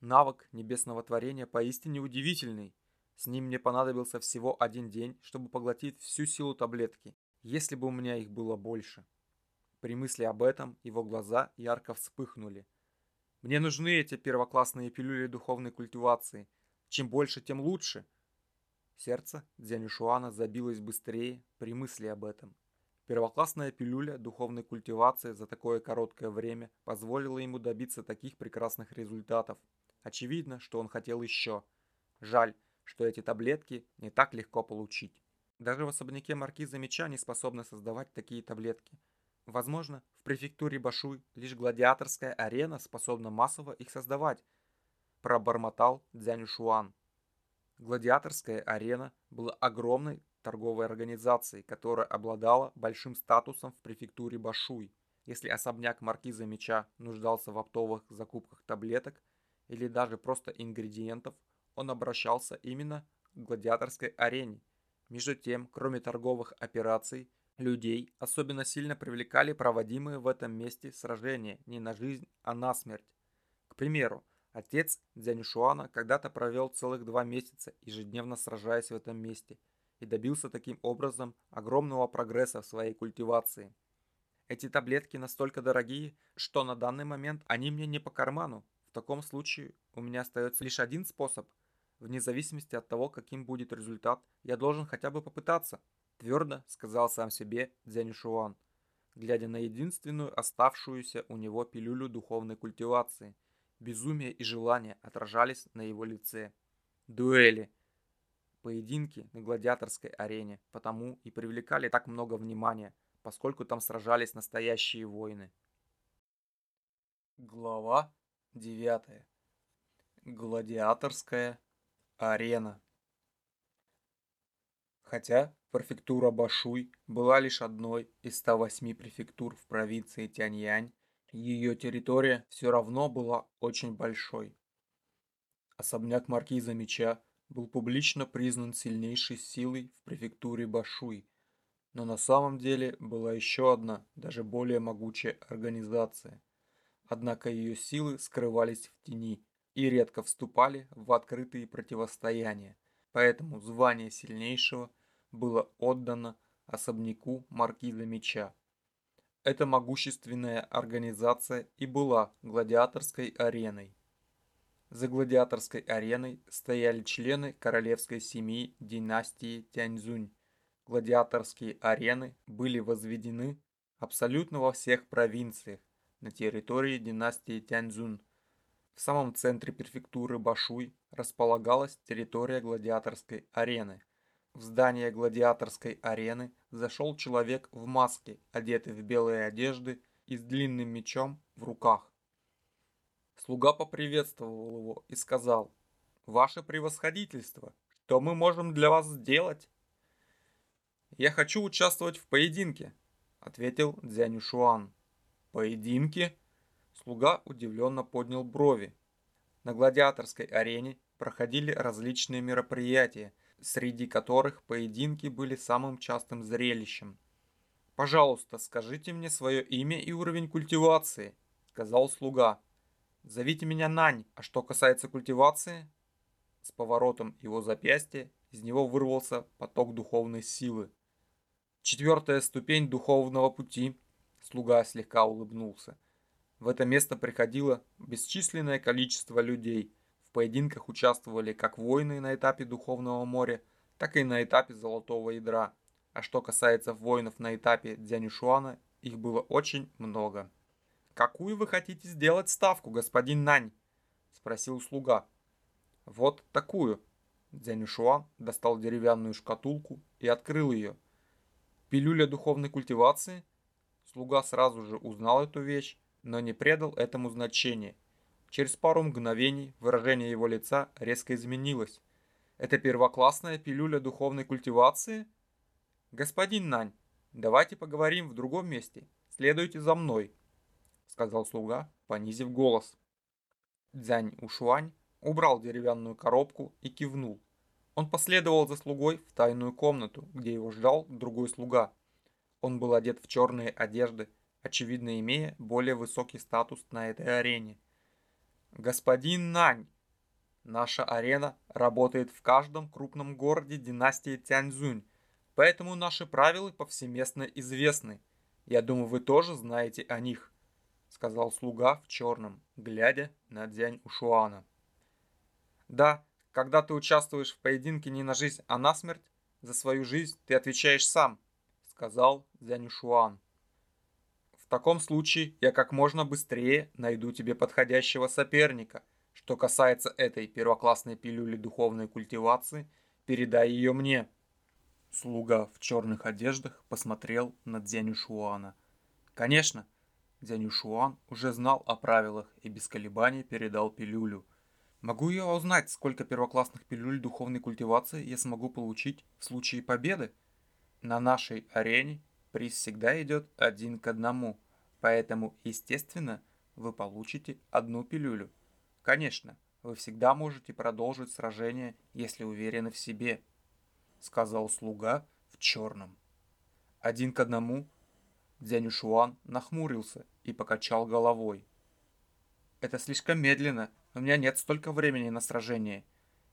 Навык небесного творения поистине удивительный. С ним мне понадобился всего один день, чтобы поглотить всю силу таблетки, если бы у меня их было больше. При мысли об этом его глаза ярко вспыхнули. Мне нужны эти первоклассные пилюли духовной культивации. Чем больше, тем лучше. Сердце Дзянюшуана забилось быстрее при мысли об этом. Первоклассная пилюля духовной культивации за такое короткое время позволила ему добиться таких прекрасных результатов. Очевидно, что он хотел еще. Жаль, что эти таблетки не так легко получить. Даже в особняке маркиза меча не способны создавать такие таблетки. Возможно, в префектуре Башуй лишь гладиаторская арена способна массово их создавать, пробормотал Дзянь Шуан. Гладиаторская арена была огромной торговой организацией, которая обладала большим статусом в префектуре Башуй. Если особняк маркиза Меча нуждался в оптовых закупках таблеток или даже просто ингредиентов, он обращался именно к гладиаторской арене. Между тем, кроме торговых операций, людей особенно сильно привлекали проводимые в этом месте сражения не на жизнь, а на смерть. К примеру, отец Дзянюшуана когда-то провел целых два месяца, ежедневно сражаясь в этом месте, и добился таким образом огромного прогресса в своей культивации. Эти таблетки настолько дорогие, что на данный момент они мне не по карману. В таком случае у меня остается лишь один способ. Вне зависимости от того, каким будет результат, я должен хотя бы попытаться. Твердо сказал сам себе Дзянишуан, глядя на единственную оставшуюся у него пилюлю духовной культивации. Безумие и желание отражались на его лице. Дуэли. Поединки на гладиаторской арене потому и привлекали так много внимания – поскольку там сражались настоящие воины. Глава 9. Гладиаторская арена. Хотя префектура Башуй была лишь одной из 108 префектур в провинции Тяньянь, ее территория все равно была очень большой. Особняк маркиза Меча был публично признан сильнейшей силой в префектуре Башуй но на самом деле была еще одна, даже более могучая организация. Однако ее силы скрывались в тени и редко вступали в открытые противостояния, поэтому звание сильнейшего было отдано особняку Маркиза Меча. Эта могущественная организация и была гладиаторской ареной. За гладиаторской ареной стояли члены королевской семьи династии Тяньзунь, Гладиаторские арены были возведены абсолютно во всех провинциях на территории династии Тяньцзун. В самом центре префектуры Башуй располагалась территория гладиаторской арены. В здание гладиаторской арены зашел человек в маске, одетый в белые одежды и с длинным мечом в руках. Слуга поприветствовал его и сказал, «Ваше превосходительство, что мы можем для вас сделать?» «Я хочу участвовать в поединке», — ответил Дзянь Шуан. «Поединки?» Слуга удивленно поднял брови. На гладиаторской арене проходили различные мероприятия, среди которых поединки были самым частым зрелищем. «Пожалуйста, скажите мне свое имя и уровень культивации», — сказал слуга. «Зовите меня Нань, а что касается культивации...» С поворотом его запястья из него вырвался поток духовной силы. Четвертая ступень духовного пути. Слуга слегка улыбнулся. В это место приходило бесчисленное количество людей. Поединках участвовали как воины на этапе Духовного моря, так и на этапе Золотого ядра. А что касается воинов на этапе Дзянишуана, их было очень много. «Какую вы хотите сделать ставку, господин Нань?» – спросил слуга. «Вот такую». Дзянишуан достал деревянную шкатулку и открыл ее – Пилюля духовной культивации? Слуга сразу же узнал эту вещь, но не предал этому значения. Через пару мгновений выражение его лица резко изменилось. Это первоклассная пилюля духовной культивации? Господин Нань, давайте поговорим в другом месте. Следуйте за мной, сказал слуга, понизив голос. Дзянь Ушуань убрал деревянную коробку и кивнул. Он последовал за слугой в тайную комнату, где его ждал другой слуга. Он был одет в черные одежды, очевидно имея более высокий статус на этой арене. «Господин Нань, наша арена работает в каждом крупном городе династии Тяньцзунь, поэтому наши правила повсеместно известны. Я думаю, вы тоже знаете о них», — сказал слуга в черном, глядя на Дзянь Ушуана. «Да, когда ты участвуешь в поединке не на жизнь, а на смерть, за свою жизнь ты отвечаешь сам, сказал Дзянюшуан. В таком случае я как можно быстрее найду тебе подходящего соперника. Что касается этой первоклассной пилюли духовной культивации, передай ее мне. Слуга в черных одеждах посмотрел на Дзянюшуана. Конечно, Дзянь Шуан уже знал о правилах и без колебаний передал пилюлю. Могу я узнать, сколько первоклассных пилюль духовной культивации я смогу получить в случае победы? На нашей арене приз всегда идет один к одному, поэтому, естественно, вы получите одну пилюлю. Конечно, вы всегда можете продолжить сражение, если уверены в себе, сказал слуга в черном. Один к одному Дзянюшуан нахмурился и покачал головой. Это слишком медленно, у меня нет столько времени на сражение.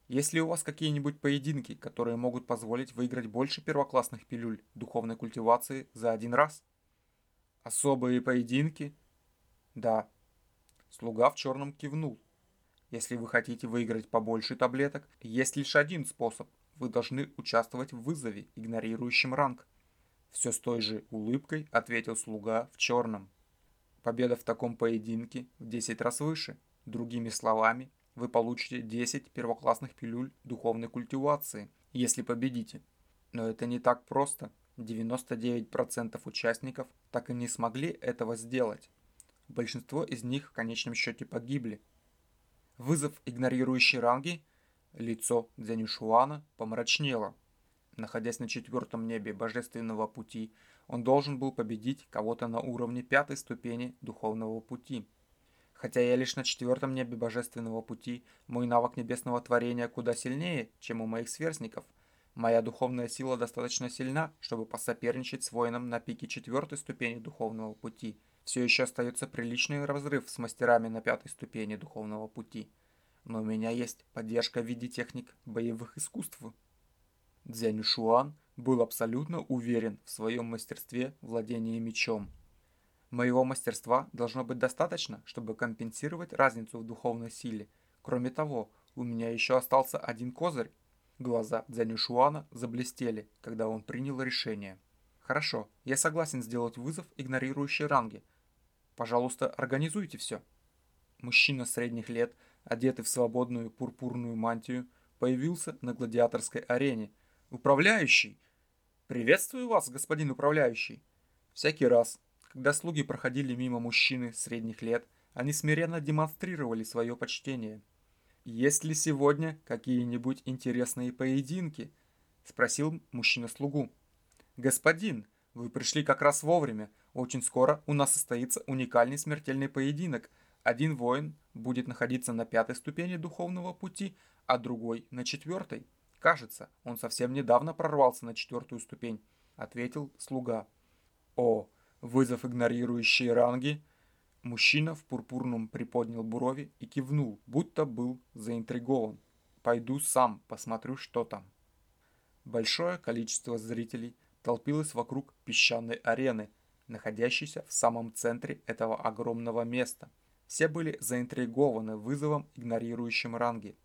Есть ли у вас какие-нибудь поединки, которые могут позволить выиграть больше первоклассных пилюль духовной культивации за один раз? Особые поединки? Да. Слуга в черном кивнул. Если вы хотите выиграть побольше таблеток, есть лишь один способ. Вы должны участвовать в вызове, игнорирующем ранг. Все с той же улыбкой ответил слуга в черном. Победа в таком поединке в 10 раз выше. Другими словами, вы получите 10 первоклассных пилюль духовной культивации, если победите. Но это не так просто. 99% участников так и не смогли этого сделать. Большинство из них в конечном счете погибли. Вызов, игнорирующий ранги, лицо Дзянюшуана помрачнело. Находясь на четвертом небе божественного пути, он должен был победить кого-то на уровне пятой ступени духовного пути – Хотя я лишь на четвертом небе божественного пути, мой навык небесного творения куда сильнее, чем у моих сверстников. Моя духовная сила достаточно сильна, чтобы посоперничать с воином на пике четвертой ступени духовного пути. Все еще остается приличный разрыв с мастерами на пятой ступени духовного пути. Но у меня есть поддержка в виде техник боевых искусств. Дзянь Шуан был абсолютно уверен в своем мастерстве владения мечом. Моего мастерства должно быть достаточно, чтобы компенсировать разницу в духовной силе. Кроме того, у меня еще остался один козырь. Глаза Дзянюшуана заблестели, когда он принял решение. Хорошо, я согласен сделать вызов, игнорирующий ранги. Пожалуйста, организуйте все. Мужчина средних лет, одетый в свободную пурпурную мантию, появился на гладиаторской арене. Управляющий! Приветствую вас, господин управляющий! Всякий раз, когда слуги проходили мимо мужчины средних лет, они смиренно демонстрировали свое почтение. «Есть ли сегодня какие-нибудь интересные поединки?» – спросил мужчина слугу. «Господин, вы пришли как раз вовремя. Очень скоро у нас состоится уникальный смертельный поединок. Один воин будет находиться на пятой ступени духовного пути, а другой на четвертой. Кажется, он совсем недавно прорвался на четвертую ступень», – ответил слуга. «О, Вызов игнорирующие ранги. Мужчина в пурпурном приподнял брови и кивнул, будто был заинтригован. «Пойду сам, посмотрю, что там». Большое количество зрителей толпилось вокруг песчаной арены, находящейся в самом центре этого огромного места. Все были заинтригованы вызовом, игнорирующим ранги.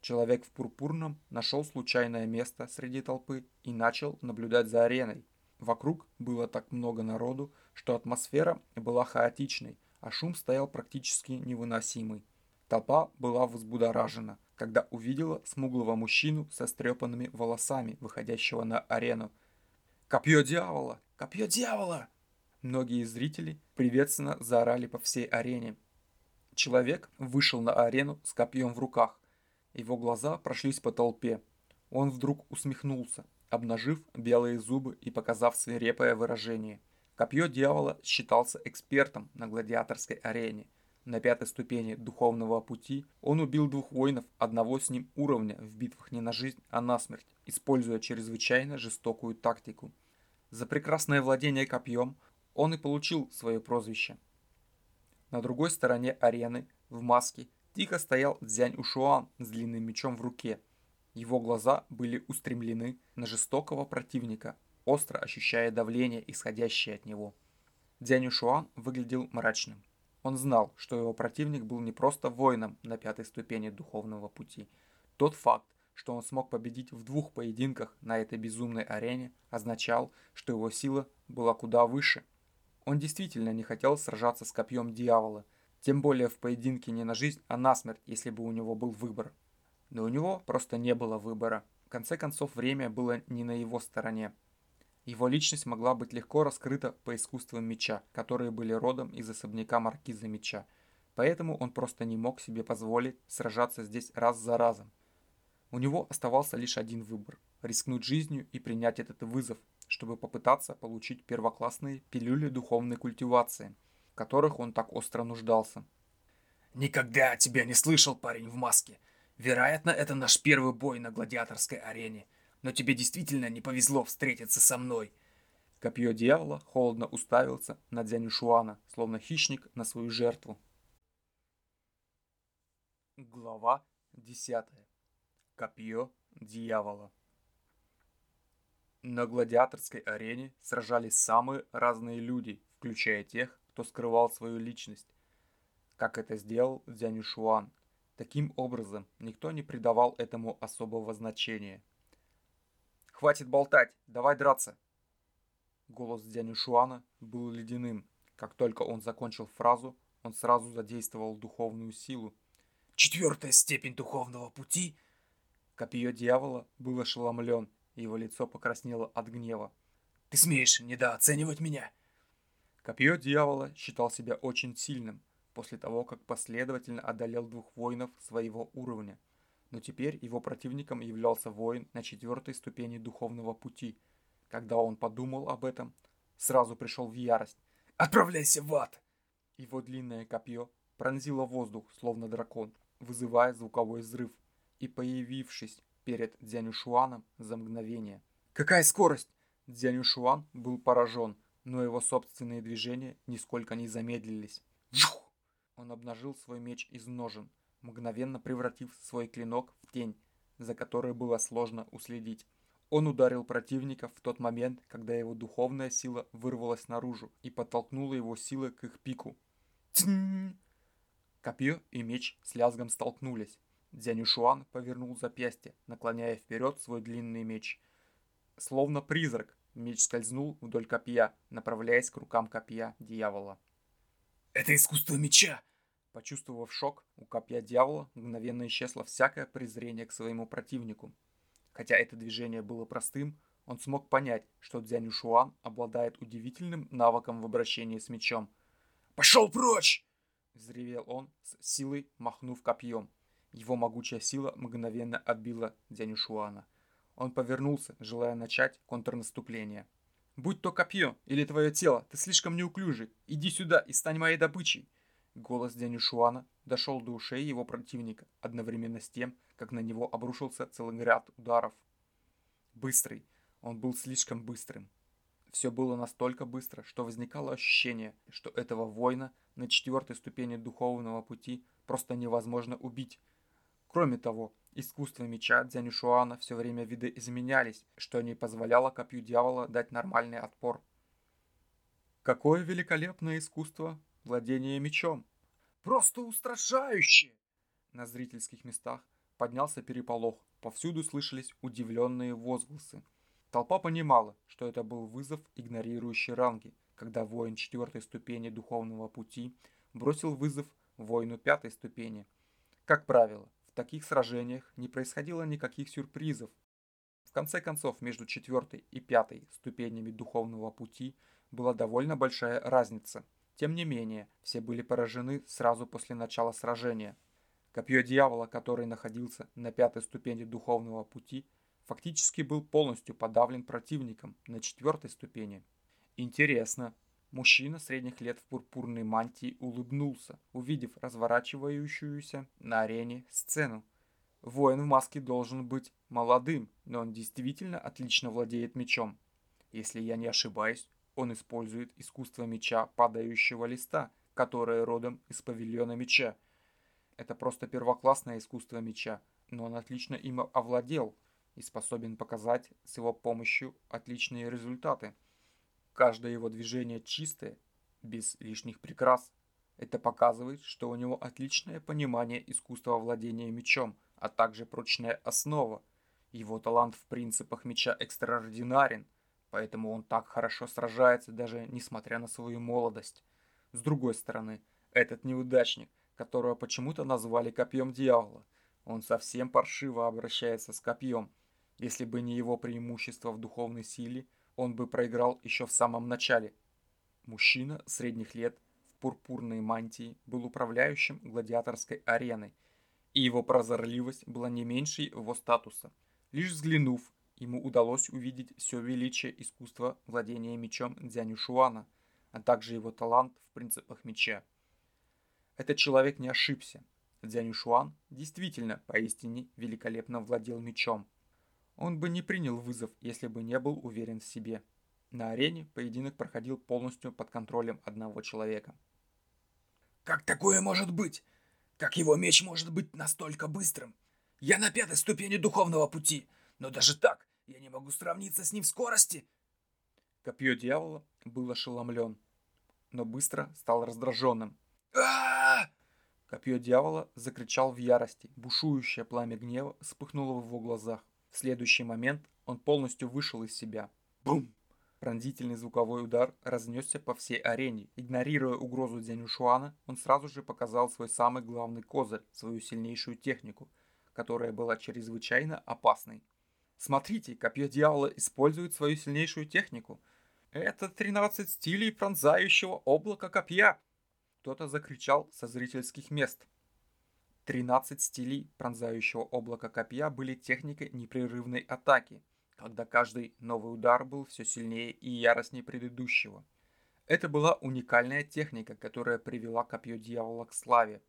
Человек в пурпурном нашел случайное место среди толпы и начал наблюдать за ареной. Вокруг было так много народу, что атмосфера была хаотичной, а шум стоял практически невыносимый. Толпа была взбудоражена, когда увидела смуглого мужчину со стрепанными волосами, выходящего на арену. «Копье дьявола! Копье дьявола!» Многие зрители приветственно заорали по всей арене. Человек вышел на арену с копьем в руках. Его глаза прошлись по толпе. Он вдруг усмехнулся обнажив белые зубы и показав свирепое выражение. Копье дьявола считался экспертом на гладиаторской арене. На пятой ступени духовного пути он убил двух воинов одного с ним уровня в битвах не на жизнь, а на смерть, используя чрезвычайно жестокую тактику. За прекрасное владение копьем он и получил свое прозвище. На другой стороне арены, в маске, тихо стоял Дзянь Ушуан с длинным мечом в руке – его глаза были устремлены на жестокого противника, остро ощущая давление, исходящее от него. Дянь Шуан выглядел мрачным. Он знал, что его противник был не просто воином на пятой ступени духовного пути. Тот факт, что он смог победить в двух поединках на этой безумной арене, означал, что его сила была куда выше. Он действительно не хотел сражаться с копьем дьявола, тем более в поединке не на жизнь, а на смерть, если бы у него был выбор но у него просто не было выбора. В конце концов, время было не на его стороне. Его личность могла быть легко раскрыта по искусствам меча, которые были родом из особняка маркиза меча, поэтому он просто не мог себе позволить сражаться здесь раз за разом. У него оставался лишь один выбор – рискнуть жизнью и принять этот вызов, чтобы попытаться получить первоклассные пилюли духовной культивации, в которых он так остро нуждался. «Никогда тебя не слышал, парень в маске. Вероятно, это наш первый бой на гладиаторской арене но тебе действительно не повезло встретиться со мной». Копье дьявола холодно уставился на Дзяню Шуана, словно хищник на свою жертву. Глава 10. Копье дьявола. На гладиаторской арене сражались самые разные люди, включая тех, кто скрывал свою личность. Как это сделал Дзянь Шуан. Таким образом, никто не придавал этому особого значения – Хватит болтать, давай драться. Голос дядю Шуана был ледяным. Как только он закончил фразу, он сразу задействовал духовную силу. Четвертая степень духовного пути? Копье дьявола был ошеломлен, его лицо покраснело от гнева. Ты смеешь недооценивать меня? Копье дьявола считал себя очень сильным после того, как последовательно одолел двух воинов своего уровня – но теперь его противником являлся воин на четвертой ступени духовного пути. Когда он подумал об этом, сразу пришел в ярость. «Отправляйся в ад!» Его длинное копье пронзило воздух, словно дракон, вызывая звуковой взрыв и появившись перед Дзянюшуаном за мгновение. «Какая скорость!» Дзянюшуан был поражен, но его собственные движения нисколько не замедлились. Он обнажил свой меч из ножен, мгновенно превратив свой клинок в тень, за которой было сложно уследить. Он ударил противника в тот момент, когда его духовная сила вырвалась наружу и подтолкнула его силой к их пику. Тинь! Копье и меч с лязгом столкнулись. Дзянюшуан повернул запястье, наклоняя вперед свой длинный меч. Словно призрак, меч скользнул вдоль копья, направляясь к рукам копья дьявола. «Это искусство меча!» Почувствовав шок, у копья дьявола мгновенно исчезло всякое презрение к своему противнику. Хотя это движение было простым, он смог понять, что Дзянь Шуан обладает удивительным навыком в обращении с мечом. «Пошел прочь!» – взревел он с силой, махнув копьем. Его могучая сила мгновенно отбила Дзянь Шуана. Он повернулся, желая начать контрнаступление. «Будь то копье или твое тело, ты слишком неуклюжий. Иди сюда и стань моей добычей!» Голос дяди Шуана дошел до ушей его противника одновременно с тем, как на него обрушился целый ряд ударов. Быстрый. Он был слишком быстрым. Все было настолько быстро, что возникало ощущение, что этого воина на четвертой ступени духовного пути просто невозможно убить. Кроме того, искусство меча Дзянюшуана все время видоизменялись, что не позволяло копью дьявола дать нормальный отпор. Какое великолепное искусство владение мечом. Просто устрашающе! На зрительских местах поднялся переполох, повсюду слышались удивленные возгласы. Толпа понимала, что это был вызов, игнорирующий ранги, когда воин четвертой ступени духовного пути бросил вызов воину пятой ступени. Как правило, таких сражениях не происходило никаких сюрпризов. В конце концов, между четвертой и пятой ступенями духовного пути была довольно большая разница – тем не менее, все были поражены сразу после начала сражения. Копье дьявола, который находился на пятой ступени духовного пути, фактически был полностью подавлен противником на четвертой ступени. Интересно. Мужчина средних лет в пурпурной мантии улыбнулся, увидев разворачивающуюся на арене сцену. Воин в маске должен быть молодым, но он действительно отлично владеет мечом. Если я не ошибаюсь, он использует искусство меча падающего листа, которое родом из павильона меча. Это просто первоклассное искусство меча, но он отлично им овладел и способен показать с его помощью отличные результаты. Каждое его движение чистое, без лишних прикрас. Это показывает, что у него отличное понимание искусства владения мечом, а также прочная основа. Его талант в принципах меча экстраординарен, поэтому он так хорошо сражается, даже несмотря на свою молодость. С другой стороны, этот неудачник, которого почему-то назвали копьем дьявола, он совсем паршиво обращается с копьем. Если бы не его преимущество в духовной силе, он бы проиграл еще в самом начале. Мужчина средних лет в пурпурной мантии был управляющим гладиаторской ареной, и его прозорливость была не меньше его статуса. Лишь взглянув, ему удалось увидеть все величие искусства владения мечом Дзяню Шуана, а также его талант в принципах меча. Этот человек не ошибся. Дзянь Шуан действительно поистине великолепно владел мечом. Он бы не принял вызов, если бы не был уверен в себе. На арене поединок проходил полностью под контролем одного человека. «Как такое может быть? Как его меч может быть настолько быстрым? Я на пятой ступени духовного пути, но даже так я не могу сравниться с ним в скорости!» Копье дьявола был ошеломлен, но быстро стал раздраженным. а Копье дьявола закричал в ярости, бушующее пламя гнева вспыхнуло в его глазах. В следующий момент он полностью вышел из себя. Бум! Пронзительный звуковой удар разнесся по всей арене. Игнорируя угрозу Дзянюшуана, он сразу же показал свой самый главный козырь, свою сильнейшую технику, которая была чрезвычайно опасной. Смотрите, копье дьявола использует свою сильнейшую технику. Это 13 стилей пронзающего облака копья. Кто-то закричал со зрительских мест. 13 стилей пронзающего облака копья были техникой непрерывной атаки, когда каждый новый удар был все сильнее и яростнее предыдущего. Это была уникальная техника, которая привела копье дьявола к славе.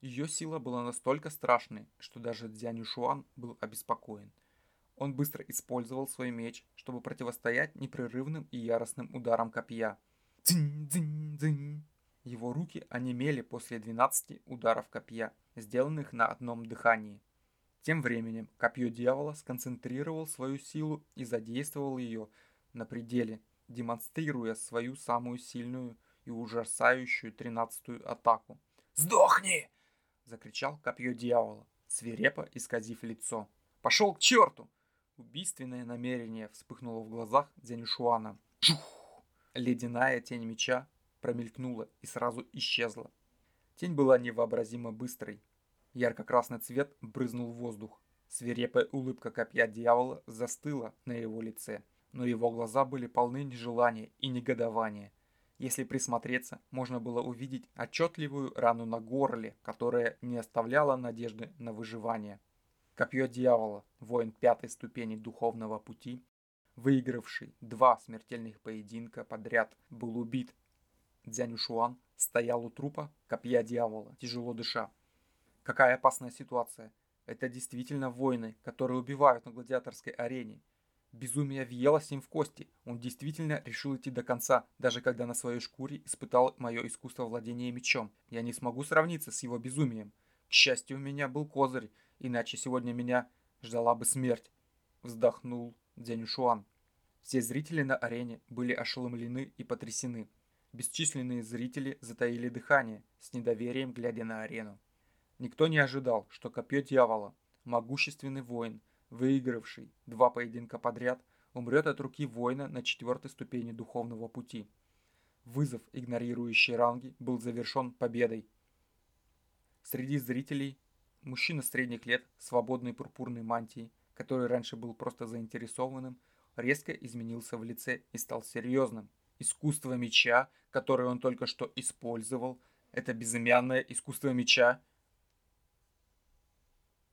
Ее сила была настолько страшной, что даже Дзянь Шуан был обеспокоен. Он быстро использовал свой меч, чтобы противостоять непрерывным и яростным ударам копья. Дзинь-дзинь-дзинь. Его руки онемели после 12 ударов копья, сделанных на одном дыхании. Тем временем копье дьявола сконцентрировал свою силу и задействовал ее на пределе, демонстрируя свою самую сильную и ужасающую тринадцатую атаку. «Сдохни!» – закричал копье дьявола, свирепо исказив лицо. «Пошел к черту!» Убийственное намерение вспыхнуло в глазах Дзянюшуана. Жух! Ледяная тень меча промелькнула и сразу исчезла. Тень была невообразимо быстрой. Ярко-красный цвет брызнул в воздух. Свирепая улыбка копья дьявола застыла на его лице, но его глаза были полны нежелания и негодования. Если присмотреться, можно было увидеть отчетливую рану на горле, которая не оставляла надежды на выживание. Копье дьявола, воин пятой ступени духовного пути, выигравший два смертельных поединка подряд, был убит Дзянь Шуан стоял у трупа копья дьявола, тяжело дыша. Какая опасная ситуация. Это действительно воины, которые убивают на гладиаторской арене. Безумие въелось им в кости. Он действительно решил идти до конца, даже когда на своей шкуре испытал мое искусство владения мечом. Я не смогу сравниться с его безумием. К счастью, у меня был козырь, иначе сегодня меня ждала бы смерть. Вздохнул Дзянь Шуан. Все зрители на арене были ошеломлены и потрясены. Бесчисленные зрители затаили дыхание, с недоверием глядя на арену. Никто не ожидал, что копье дьявола, могущественный воин, выигравший два поединка подряд, умрет от руки воина на четвертой ступени духовного пути. Вызов, игнорирующий ранги, был завершен победой. Среди зрителей мужчина средних лет, свободной пурпурной мантии, который раньше был просто заинтересованным, резко изменился в лице и стал серьезным. Искусство меча, которое он только что использовал, это безымянное искусство меча –